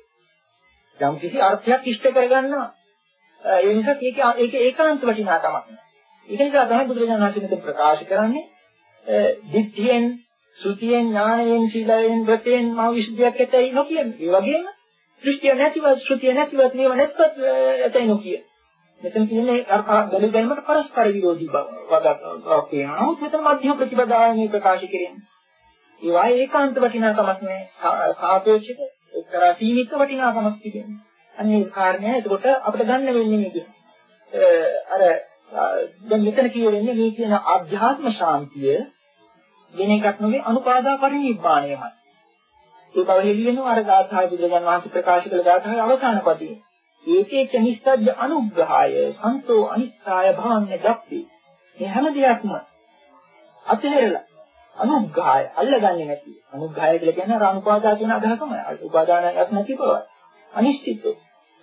යම් කිසි අර්ථයක් ඉෂ්ට කරගන්නවා. ඒ නිසා ඒක ඒක ඒකාන්ත වටිනාකමක් නෑ. ඒක නිසා තමයි බුදුරජාණන් වහන්සේ මෙතන ප්‍රකාශ කරන්නේ දික්ඛයෙන්, සුතියෙන්, ඥානයෙන්, සීලයෙන්, වෘතයෙන් මහ විසුද්ධියක් ඇතයි නොකියන්නේ. ඒ වගේම දෘෂ්ටිය නැතිව, ශ්‍රුතිය නැතිව, මේව නැත්පත් ඇතයි නොකියන්නේ. මෙතන තියෙන්නේ අර බැලු බැලමට පරස්පර විරෝධී බව වගක් කියනවා. නමුත් මෙතන මධ්‍යම ප්‍රතිපදාව මේ ප්‍රකාශ කරන්නේ. ඒ වායේ ඒකාන්ත වටිනාකමක් නෑ. සාපේක්ෂක එක්තරා සීමිත වටිනාකමක් තිබෙනවා. අන්නේ කාරණය එතකොට අපිට ගන්න වෙන්නේ මේක. අර දැන් මෙතන කියවෙන්නේ මේ කියන ආධ්‍යාත්ම ශාන්තිය වෙන එකක් නෙවෙයි අනුපාදා පරිනිබ්බාණයමයි. ඒ බව හෙළියෙනවා අර ගාථායි බුදුරජාණන් වහන්සේ ප්‍රකාශ කළ ගාථාවේ අවසාන පදයේ. ඒකේ චනිස්සජ්ජ අනුග්‍රහය සන්තෝ අනිස්සාය භවන්න ජප්ති. මේ හැම දෙයක්ම අතහැරලා අනුග්‍රහය අල්ලගන්නේ නැති. අනුග්‍රහය කියලා කියන්නේ අර අනුපාදා කියන අදහසමයි උපාදානයක් නැති බව අනිශ්චිතෝ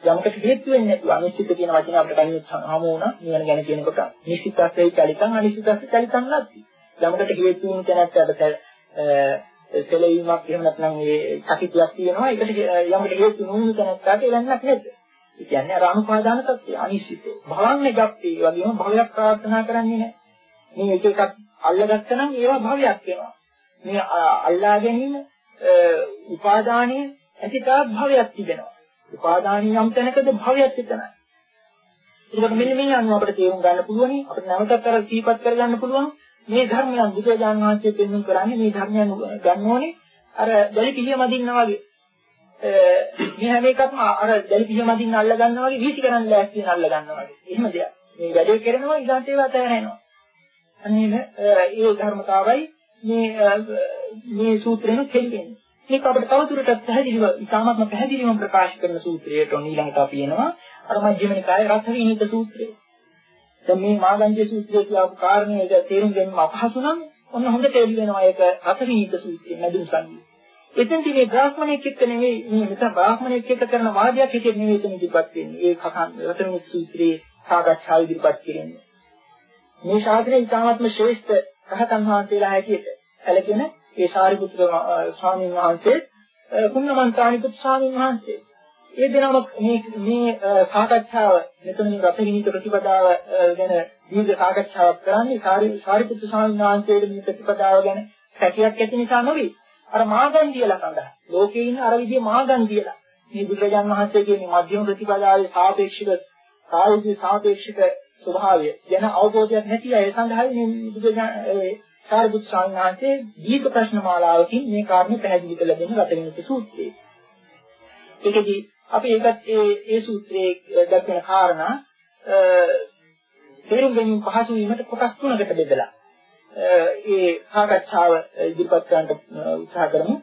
යමකට හේතු වෙන්නේ නැතුව අනිශ්චිත කියන වචනේ අපිට කලින් හමු වුණා. නිවන ගැන කියනකොට නිශ්චිතස්සේ චලිතං අනිශ්චිතස්සේ චලිතං නැති යමකට හේතු වෙන තැනට සැලීමක් එහෙම නැත්නම් ඒ සකිතියක් තියෙනවා ඒකට යමකට හේතු නොවුණු තැනට එලන්නක් නැද්ද ඒ කියන්නේ අර අනුපාදාන තත්ත්වය අනිශ්චිතයි. භවන්නේ ගත්තේ ඒ වගේම භවයක් ප්‍රාර්ථනා කරන්නේ නැහැ. මේ එක එකක් අල්ලගත්තා නම් ඒවා භවයක් වෙනවා. මේ අල්ලා ගැනීම උපාදානීය ඇතිතාවක් භවයක් තිබෙනවා. උපාදානීය යම් තැනකද භවයක් එතනයි. ඒකට මෙන්න මේ අනුව අපිට තේරුම් ගන්න පුළුවනි අපිට නැවතත් අර සීපත් කරගන්න පුළුවන් මේ ධර්මයන් බුදුරජාණන් වහන්සේ පෙන්වන්න කරන්නේ මේ ධර්මයන් ගන්න ඕනේ අර දැලි පිළිය මදින්න වගේ මේ හැම එකක්ම අර දැලි පිහ මදින්න අල්ල ගන්නවා වගේ වීසි කරන්න ලෑස්ති වෙන අල්ල ගන්නවා වගේ. එහෙම දෙයක්. මේ වැඩේ කරනවා ඊළඟට ඒවා තැරෙනවා. අන්නේම ඒ ධර්මතාවයි මේ මේ සූත්‍රෙන කෙලින්නේ. මේක අපිට තවදුරටත් පැහැදිලිව ඉතාමත්ම පැහැදිලිවම ප්‍රකාශ කරන සූත්‍රයට ඊළඟට අපි එනවා අර මජ්ක්‍ධිම නිකායේ රස විනීත සූත්‍රය. දැන් මේ මාගන්ධ්‍ය සූත්‍රයේ කියපු කාරණේ තේරුම් ගැනීම අපහසු නම් ඔන්න හොඳට එළි වෙනවා ඒක රස විනීත සූත්‍රය නදුන් සංගීත. එතෙන්දී මේ බ්‍රාහ්මණයෙක් එක්ක නෙවෙයි මේ මෙතන බ්‍රාහ්මණයෙක් එක්ක කරන වාදයක් හිතේ නෙවෙයි එතන ඉදිරිපත් වෙන්නේ. ඒ කකන් රතන සූත්‍රයේ සාකච්ඡාව ඉදිරිපත් කරන්නේ. මේ ශාස්ත්‍රයේ ඉතාමත්ම ශ්‍රේෂ්ඨ රහතන් වහන්සේලා හැටියට සැලකෙන ඒ සාරිපුත්‍ර ස්වාමීන් වහන්සේ කුණමන්තානිපුත් ස්වාමීන් වහන්සේ. ඒ දෙනම මේ මේ සාකච්ඡාව මෙතන මේ රතහිනිත ප්‍රතිපදාව ගැන දීර්ඝ සාකච්ඡාවක් කරන්නේ සාරිපුත්‍ර ස්වාමීන් වහන්සේගේ මේ ප්‍රතිපදාව ගැන සැකයක් ඇති නිසා නෙවෙයි. අර මාගන්ධියලා සඳහා ලෝකේ ඉන්න අර විදිහේ මාගන්ධියලා මේ බුදුරජාන් වහන්සේගේ මේ මධ්‍යම ප්‍රතිපදාවේ සාපේක්ෂික කායික සාපේක්ෂික ස්වභාවය ගැන අවබෝධයක් නැති අය සඳහා මේ බුදුරජාන් සාරිපුත් ස්වාමීන් වහන්සේ දීර්ඝ ප්‍රශ්න මාලාවකින් මේ කාරණේ පැහැදිලි කළ දෙන රතනික සූත්‍රයේ. ඒකදී අපි ඒකත් ඒ ඒ සූත්‍රයේ දක්වන කාරණා තේරුම් ගැනීම පහසු වීමට කොටස් තුනකට බෙදලා ඒ සාකච්ඡාව ඉදිරිපත් කරන්න උත්සාහ කරමු.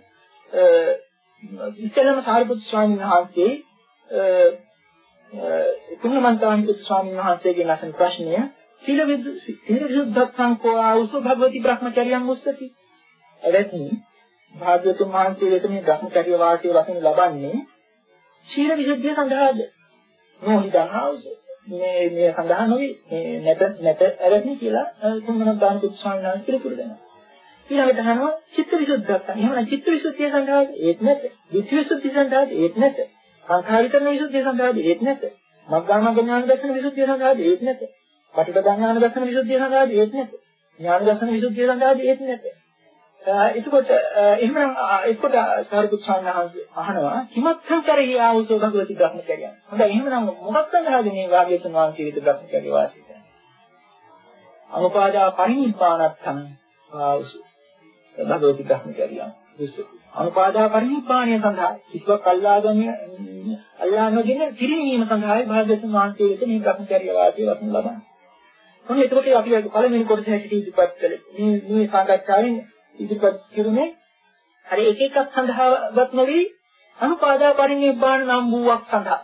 ඉස්සෙල්ලාම සාරිපුත්‍ර ස්වාමීන් වහන්සේ කුණමන්තානිපුත්‍ර ස්වාමීන් වහන්සේගෙන් අසන ප්‍රශ්නය සීල විසුද්ධත්සං කෝ ආවුස භගවති බ්‍රහ්මචර්යං උස්සති. එවැනි භාග්‍යතුන් වහන්සේ වෙත මේ බ්‍රහ්මචර්ය වාසිය වශයෙන් ලබන්නේ සීල විසුද්ධිය සඳහාද? නොහිතන ආවුස. මේ මේ සඳහා නොවේ මේ නැත නැත ඇරෙන්නේ කියලා තුන්වන දාන කුත්සාන නම් පිළිතුරු දෙනවා. ඊළඟට අහනවා චිත්ත විසුද්ධියක්. එහෙනම් චිත්ත විසුද්ධිය සඳහා ඒත් නැත. ධිට්ඨි විසුද්ධිය සඳහා ඒත් නැත. සංඛාරිකන විසුද්ධිය සඳහා ඒත් නැත. මග්ගාමග්ග ඥාන දර්ශන විසුද්ධිය සඳහා ඒත් නැත. පටිපදා ඥාන දර්ශන විසුද්ධිය සඳහා ඒත් නැත. ඥාන දර්ශන විසුද්ධිය සඳහා ඒත් නැත. එතකොට එහෙනම් එක්කොට සාරිපුත් සාමණේරයන් අහනවා කිමත්සං කරේ ආවුසෝ භගවති බ්‍රහ්මචර්යයන්. හොඳයි එහෙනම් මොකක්ද කරන්නේ මේ වාග්යතුන් වහන්සේ විද බ්‍රහ්මචර්ය වාසය කරන්නේ? අනුපාදා පරිනිබ්බානත්තං ආවුසෝ භගවති බ්‍රහ්මචර්යයන්. අනුපාදා පරිනිබ්බාණය සඳහා කිසිවක් අල්ලාගෙන අල්ලාගෙන පිරිනීම සඳහායි භාග්‍යතුන් වහන්සේ විද මේ බ්‍රහ්මචර්ය වාසය වශයෙන් ලබන්නේ. මොනේ එතකොට අපි පළවෙනි කොටස හැටියට ඉදිරිපත් කළේ. මේ මේ සාකච්ඡාවෙන් ඉදිරිපත් කෙරුනේ හරි එක එකක් සඳහාවත් නෙවෙයි අනුපාදා පරිනිබ්බාන නම් වූවක් සඳහා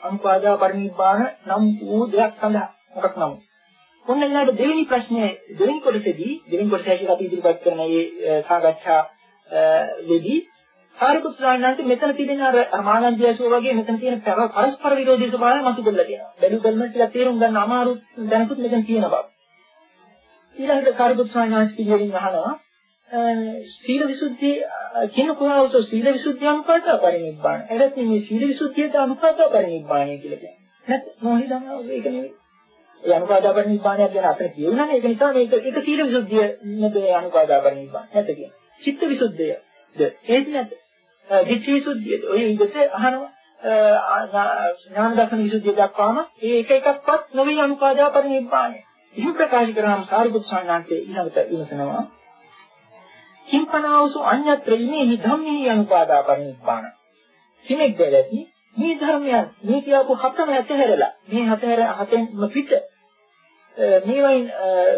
අනුපාදා පරිනිබ්බාන නම් වූ දෙයක් සඳහා මොකක් නම් ඔන්න ඊළඟ දෙවෙනි ප්‍රශ්නේ දෙවෙනි කොටසේදී දෙවෙනි කොටසේ අපි ඉදිරිපත් කරන මේ සාකච්ඡා වෙදී සාරිපුත් ස්වාමීන් මෙතන තිබෙන අර මානන්දියසෝ වගේ මෙතන තියෙන පරස්පර විරෝධී ස්වභාවය මතු කරලා තියෙනවා. බැලු බැලම ටිකක් තේරුම් ගන්න අමාරු දැනුත් මෙතන තියෙන බව. ඊළඟට සාරිපුත් ස්වාමීන් වහන්සේ පිළිවෙලින් අහනවා සීල විසුද්ධිය කියන කොහොමද සීල විසුද්ධිය අනුපාත පරිනිබ්බාන. එදත් මේ සීල විසුද්ධියට අනුපාත පරිනිබ්බානය කියලා කියන්නේ. නැත්නම් මොහිදම ඒක නෙවෙයි. ඒ අනුපාදාපර නිබ්බානයක් ගැන අපිට කියුණානේ ඒක නිසා මේක ඒක සීල විසුද්ධිය නේද අනුපාදාපර නිබ්බාන නැත කියන්නේ. චිත්ත විසුද්ධියද ඒත් නැත. ධිට්ඨි විසුද්ධියද ඔය ඉඳට අහනවා ඥාන දර්ශන විසුද්ධිය දක්වාම ඒ එක එකක්වත් නොවේ අනුපාදාපර නිබ්බානය. එහෙම ප්‍රකාශ කරාම සාරිපුත් සාන්නාන්තේ ඊළඟට ඉවසනවා. කිම්පනාවසු අඤ්ඤත්‍ර ඉමේහි ධම්මේහි අනුපාදාපර නිබ්බාන. කෙනෙක් දැලති මේ ධර්මයන් මේ කියපු හතම ඇතහැරලා මේ හතහැර හතෙන් පිට මේවයින්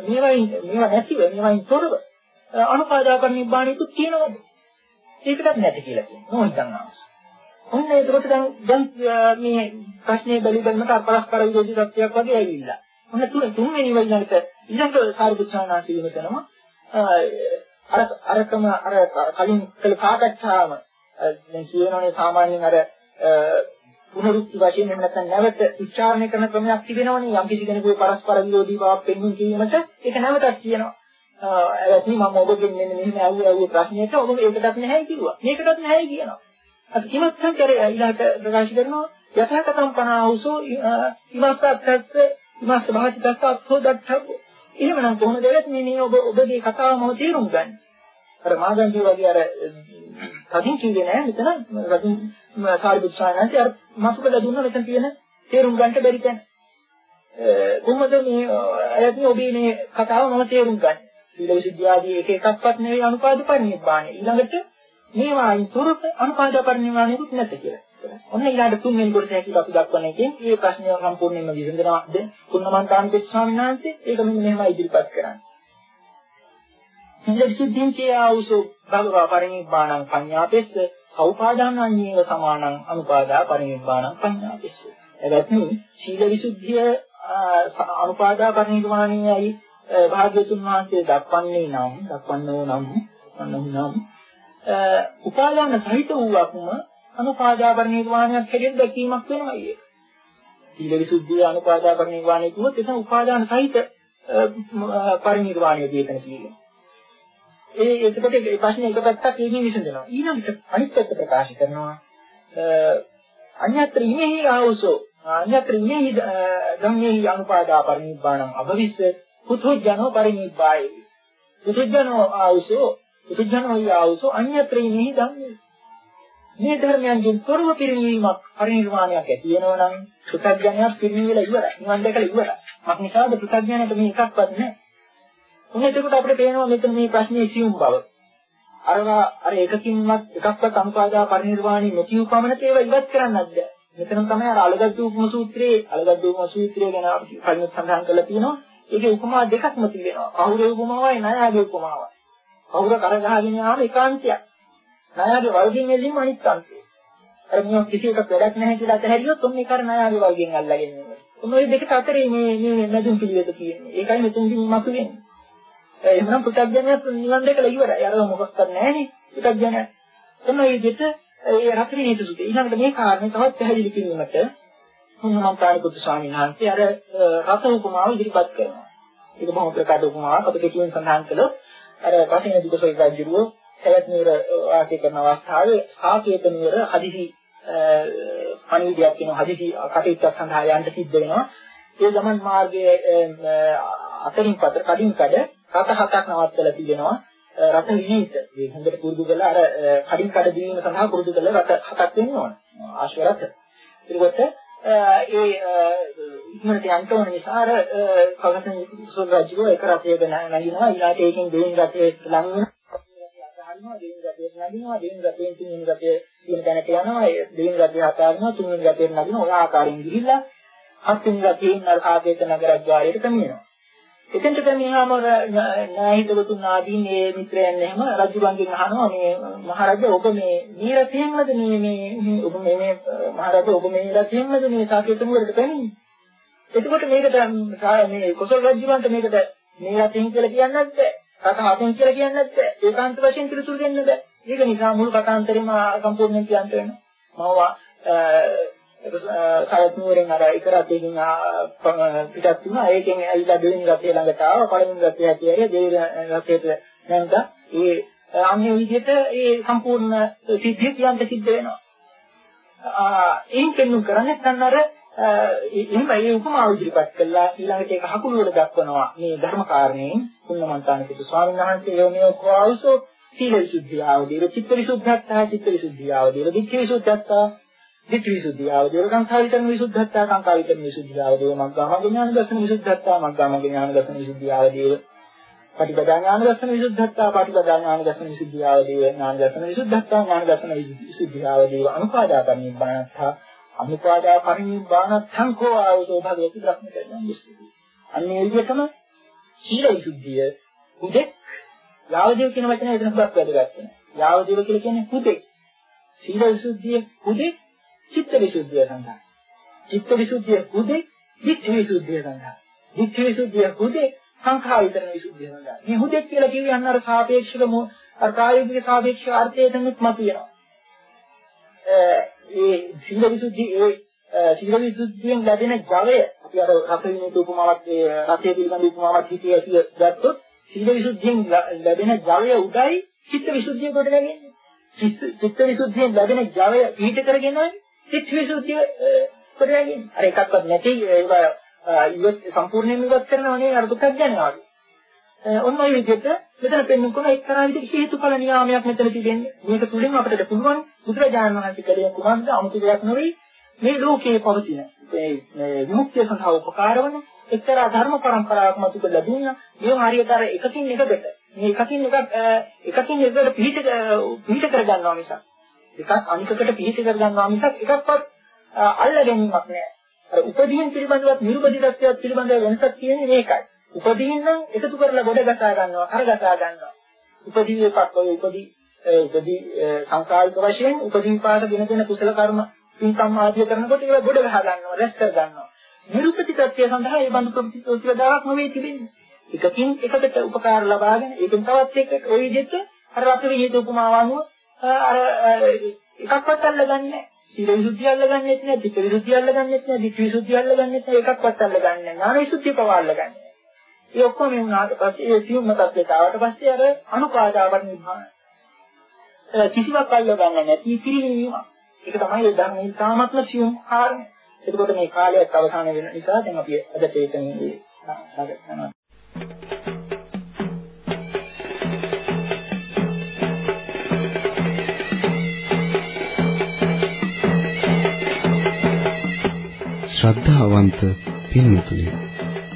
මේවයින් මේවා නැතිව මේවයින් තොරව අනුපාදාකරණ නිබ්බාණිකුත් කියනවද? ඒකටත් නැති කියලා කියනවා. මොහිතන්නා. ඔන්න ඒකට දැන් දැන් මේ ප්‍රශ්නේ බැලි බැලමට අපරස්පර විරෝධී සත්‍යයක් වගේ ඇවිල්ලා. ඔන්න තුන තුන්වෙනි වයින්කට ඊළඟ සාරිපුත්‍රාණන් කියනතනම අර අරකම අර කලින් කළ සාකච්ඡාවම දැන් කියනෝනේ සාමාන්‍යයෙන් අර පුනරුක්ති වශයෙන් එහෙම නැත්නම් නැවත උච්චාරණය කරන ක්‍රමයක් තිබෙනවනේ යම් කිසි කෙනෙකුගේ පරස්පර විරෝධී බවක් පෙන්වීම කීමට ඒක නැවතත් කියනවා. ඇයි මම ඔබගෙන් මෙන්න මෙහෙම ඇහුවේ ඇහුවේ ප්‍රශ්නෙට ඔබ ඒකටත් නැහැ කිව්වා. මේකටත් නැහැ කියනවා. අද කිමත්නම් කරේ ඊළඟට ප්‍රකාශ කරනවා යථාකතම් පනාවුසෝ ඉමස්සත්ත්‍ය ඉමස්ස භාසිතස්ස අත්ථෝ දත්තබ්බ. එහෙමනම් කොහොමද වෙලත් මේ ඔබ ඔබගේ කතාව මම තේරුම් ගන්න. අර මාගන්දී වගේ අර කදින් කිව්වේ නෑ මෙතන රජින් සාරිපුත් සායනන්ති අර මතකද දුන්න මෙතන තියෙන තේරුම් ගන්නට බැරි තැන. කොහොමද මේ අයදී ඔබේ මේ කතාව මම තේරුම් ගන්න. සීල විද්‍යාදී එක එකක්වත් නෙවෙයි අනුපාද පරිනිබ්බාණය. ඊළඟට මේවායින් තුරක අනුපාද පරිනිබ්බාණයකුත් නැත කියලා. ඔන්න ඊළඟ තුන්වෙනි කොටස හැටියට අපි දක්වන එකෙන් මේ ප්‍රශ්නය සම්පූර්ණයෙන්ම විසඳනවාද? කුණමන්තාන්ත ස්වාමීන් වහන්සේ ඒක මෙන්න මෙහෙම ඉදිරිපත් කරන්නේ. සීල විසුද්ධියෙන් කියාවුසෝ භගවා පරිනිබ්බාණං පඤ්ඤාපෙස්ස සෞපාදානඤ්ඤේව සමානං අනුපාදා පරිනිබ්බාණං පඤ්ඤාපෙස්ස. එවත්නි සීල විසුද්ධිය අනුපාදා පරිනිර්වාණයයි භාග්‍යතුන් වහන්සේ දක්වන්නේ නම් දක්වන්නෝ නම් අන්නම් උපාදාන සහිත වූවක්ම අනුපාදා පරිනිර්වාණයක් හැටියට දැකීමක් වෙනවා කියේ. සීල විසුද්ධිය අනුපාදා පරිනිර්වාණය කිව්වොත් එතන උපාදාන සහිත පරිනිර්වාණය දෙයකට කියනවා. ඒ එතකොට මේ ප්‍රශ්නේ එක පැත්තක් ඒකෙන් විසඳනවා. ඊළඟට අනිත් පැත්ත ප්‍රකාශ කරනවා අඤ්ඤත්‍ර ඉමේහි ආවසෝ අඤ්ඤත්‍ර ඉමේහි ධම්මේහි අනුපාදා පරිනිබ්බාණං අභවිස්ස පුතුජනෝ පරිනිබ්බායි. පුතුජනෝ ආවසෝ පුතුජනෝ ආවසෝ අඤ්ඤත්‍ර ඉමේහි ධම්මේ මේ ධර්මයන්ගෙන් තොරව පිරිනීමක් පරිනිර්වාණයක් ඇති වෙනවා නම් පුතඥයක් පිරිනිවිලා ඉවරයි. නිවන් දැකලා ඉවරයි. මක් නිසාද පුතඥයට මේ එකක්වත් නැහැ. උන් එතකොට අපිට පේනවා මෙතන මේ ප්‍රශ්නේ සියුම් බව. අරවා අර එකකින්වත් එකක්වත් අනුපාදා පරිනිර්වාණي නොකියු පමණට ඒවා ඉවත් කරන්නත් බෑ. මෙතන තමයි අර අලගද්දූපම සූත්‍රයේ අලගද්දූපම සූත්‍රය ගැන අපි කලින් සඳහන් කරලා තියෙනවා. ඒකේ උපමා දෙකක්ම තිබෙනවා. පහුරේ උපමාවයි ණයාගේ උපමාවයි. පහුර කරගහගෙන යාම ඒකාන්තයක්. ණයාගේ වර්ගයෙන් එල්ලීම අනිත් අන්තය. අර මේ කිසි එකක් වැඩක් නැහැ කියලා අතහැරියොත් ඔන්න ඒක අර ණයාගේ වර්ගයෙන් අල්ලගෙන ඉන්නවා. ඔන්න ඔය දෙක අතරේ මේ මේ නැදුම් පිළිවෙත තියෙන්නේ. ඒකයි මෙතනදී මතුවෙන්නේ. එහෙනම් පුතග්ජනයත් නිවන් දැකලා ඉවරයි. අර මොකක්වත් නැහැනේ පුතග්ජනය. එන්න මේ දෙට ඒ රත්‍රි නීති සුදේ. ඊළඟට මේ කාරණේ තවත් පැහැදිලි කිරීමට මම පාරිපුත්තු ස්වාමීන් වහන්සේ අර රස උපමාව ඉදිරිපත් කරනවා. ඒක බොහොම ප්‍රකට උපමාවක්. අපිට කියන සඳහන් කළොත් අර පසින දුකසෝයි රජුගේ සවැත් නුවර වාසය කරන අවස්ථාවේ ආකේත නුවර හදිසි පණිවිඩයක් වෙන හදිසි කටයුත්තක් සඳහා යන්න සිද්ධ වෙනවා. ඒ ගමන් මාර්ගයේ අතරින් පතර කඩින් කඩ රත හතක් නවත්තලා තිබෙනවා. රත විනීත මේ හොඳට පුරුදු කරලා අර කඩින් කඩ දීම සඳහා පුරුදු කරලා රත හතක් වෙන්න ඕන. ආශ්ව රත ඒකට ඒ ඉක්මනට යන්න ඕන නිසා අර කවසන් සුල් රජුව එක රතයක නැගිනවා. ඊළාට ඒකෙන් දෙවෙනි රතේ ලඟ වෙනවා. දෙවෙනි රතේ නැගිනවා දෙවෙනි රතෙන් තුන්වෙනි රතේ තියෙන තැනට යනවා. දෙවෙනි රතේ හත ගන්නවා තුන්වෙනි රතේ නැගිනවා ඔය ආකාරයෙන් ගිහිල්ලා හත්වෙනි රතේ නර කාගේත නගරද්වාරයට පැමිණෙනවා. එතෙන්ට පැමිණියාම නාහිතවතුන් ආදීන් මේ මිත්‍රයන් එහෙම රජුගන්ගෙන් අහනවා මේ මහරජා ඔබ මේ මේ රථයෙන්මද මේ මේ ඔබ මේ මේ මහරජා ඔබ මේ රථයෙන්මද මේ සාකේත නුවරට පැමිණෙන්නේ එතකොට මේකට මේ කොසල් රජුන්ට මේකට මේ රථයෙන් කියලා කියන්නත් බෑ රථ හතෙන් කියලා කියන්නත් බෑ ඒකාන්ත වශයෙන් පිළිතුරු දෙන්න බෑ ඒක නිසා මුළු කතාන්තරෙම සම්පූර්ණයෙන් කියන්න වෙනවා. මම සායත් නුවරෙන් අර එක රටකින් පිටත් වුණා. ඒකෙන් ඇවිල්ලා දෙවෙනි රටේ ළඟට ආවා. පළවෙනි රටේ හැටියට දෙවෙනි රටේට නැන්දා. ඒ අන්නේ විදිහට ඒ සම්පූර්ණ සිද්ධිය කියන්න සිද්ධ වෙනවා. ආ ඒන් කෙන්නු කරන්නේ නැත්නම් අර එහෙම ඒ උපමාව ඉදිරිපත් කළා. ඊළඟට ඒක හකුළුවට දක්වනවා මේ ධර්ම කාරණයෙන්. පුන්නමන්තානික ස්වාමීන් වහන්සේ යෝනියෝ කෝවසෝ සීල විසුද්ධිය ආවදීර චිත්ත විසුද්ධත්තා චිත්ත විසුද්ධිය ආවදීර දික්ඛ විසුද්ධත්තා දික්ඛ විසුද්ධිය ආවදීර සංඛාරිතන විසුද්ධත්තා සංඛාරිතන විසුද්ධිය ආවදීර මග්ගාමග්ග ඥාන දර්ශන විසුද්ධත්තා මග්ගාමග්ග ඥාන දර්ශන විසුද්ධිය ආවදීර පටිපදා ඥාන දර්ශන විසුද්ධත්තා පටිපදා ඥාන දර්ශන විසුද්ධිය ආවදීර ඥාන දර්ශන විසුද්ධත්තා ඥාන දර්ශන විසුද්ධිය ආවදීර අනුපාදා කර්මීබ්බානත්තා අනුපාදා කර්මීබ්බානත්තං කෝ ආවතෝ භගවති බ්‍රහ්මචර්යං අන්නේ විදිහටම සීල විසුද්ධිය උදෙක් යාවදේව කියන වචනේ එතන හුඟක් වැදගත් වෙනවා. යාවදේව කියලා කියන්නේ හුදෙක්. සීල විසුද්ධිය හුදෙක්, චිත්ත විසුද්ධිය සඳහා. චිත්ත විසුද්ධිය හුදෙක්, ධිට්ඨි විසුද්ධිය සඳහා. ධිට්ඨි විසුද්ධිය හුදෙක්, සංඛා විතරණ විසුද්ධිය සඳහා. මේ හුදෙක් කියලා කියන්නේ අන්න අර සාපේක්ෂක අර ප්‍රායෝගික සාපේක්ෂ අර්ථයෙන් මතුවෙනවා. ඒ සීල විසුද්ධිය ඒ සීල විසුද්ධියෙන් ලැබෙන ජවය අපි අර රස විනෝද උපමාවක් ඒ රසය පිළිබඳ උපමාවක් හිතේ ඇති ගත්තොත් සීල විසුද්ධියෙන් ලැබෙන ජවය උඩයි චිත්ත විසුද්ධිය කොට නැගෙන්නේ. චිත්ත විසුද්ධියෙන් ලැබෙන ජවය ඊට කරගෙනයි චිත්ත විසුද්ධිය කොට නැගෙන්නේ. අර එකක්වත් නැති ඒවා ඉවත් සම්පූර්ණයෙන්ම ඉවත් කරනව නේ අර දුක්ඛ ඥානවාද. ඔන්න ඔය විදිහට මෙතන පෙන්වන කොන එක්තරා විදිහට හේතුඵල නියාමයක් මෙතන තිබෙන්නේ. මේක තුලින් අපිට පුළුවන් බුදුරජාණන් වහන්සේ කලේ කුමන්ද අමුතු දෙයක් නෙවෙයි මේ ලෝකයේ පවතින මේ විමුක්තිය සඳහා උපකාර වන එක්තරා ධර්ම પરම්පරාවක් මතු කරලා දුන්නා. මේ හරියට අර එකකින් එකකට මේ එකකින් එකක් එකකින් එකකට පිහිට පිහිට කර ගන්නවා මිසක් එකක් අනිකකට පිහිට කර ගන්නවා මිසක් එකක්වත් අල්ල ගැනීමක් නෑ. අර උපදීන් පිළිබඳවත් නිර්බදිතත්වයක් පිළිබඳව වෙනසක් කියන්නේ මේකයි. උපදීන් නම් එකතු කරලා ගොඩ ගසා ගන්නවා, අරගසා ගන්නවා. උපදී එකක් ඔය උපදී උපදී සංකාරික වශයෙන් උපදී පාඩ දෙන දෙන කුසල කර්ම පින්කම් ආදිය කරනකොට ඒවා ගොඩ ගහ ගන්නවා, රැස් කර ගන්නවා. නිරුපති තත්ත්වය සඳහා ඒ බඳු ප්‍රතිපදාවක් නොවේ තිබෙන්නේ. එකකින් එකකට උපකාර ලබාගෙන ඒකෙන් තවත් එක ওই විදිහට අර රස විහිද උපමාව අනුව අර එකක්වත් අල්ලගන්නේ නැහැ. සීල විසුද්ධිය අල්ලගන්නෙත් නැහැ, චිත්ත විසුද්ධිය අල්ලගන්නෙත් නැහැ, ධිට්ඨි විසුද්ධිය අල්ලගන්නෙත් නැහැ, එකක්වත් අල්ලගන්නේ නැහැ. ඥාන විසුද්ධිය පවා අල්ලගන්නේ. ඒ ඔක්කොම වුණාට පස්සේ ඒ සියුම්ම තත්ත්වයට ආවට පස්සේ අර අනුපාදාවන් නිර්මාණය. කිසිවක් අල්ලගන්නේ නැති පිළිවීම. ඒක තමයි ඒ ධර්මයේ තාමත්ම සියුම් කාරණය. එතකොට මේ කාලයක් අවසන් වෙන නිසා දැන් අපි අද තේකන්නේ සාකච්ඡා ශ්‍රද්ධාවන්ත පින්වතුනි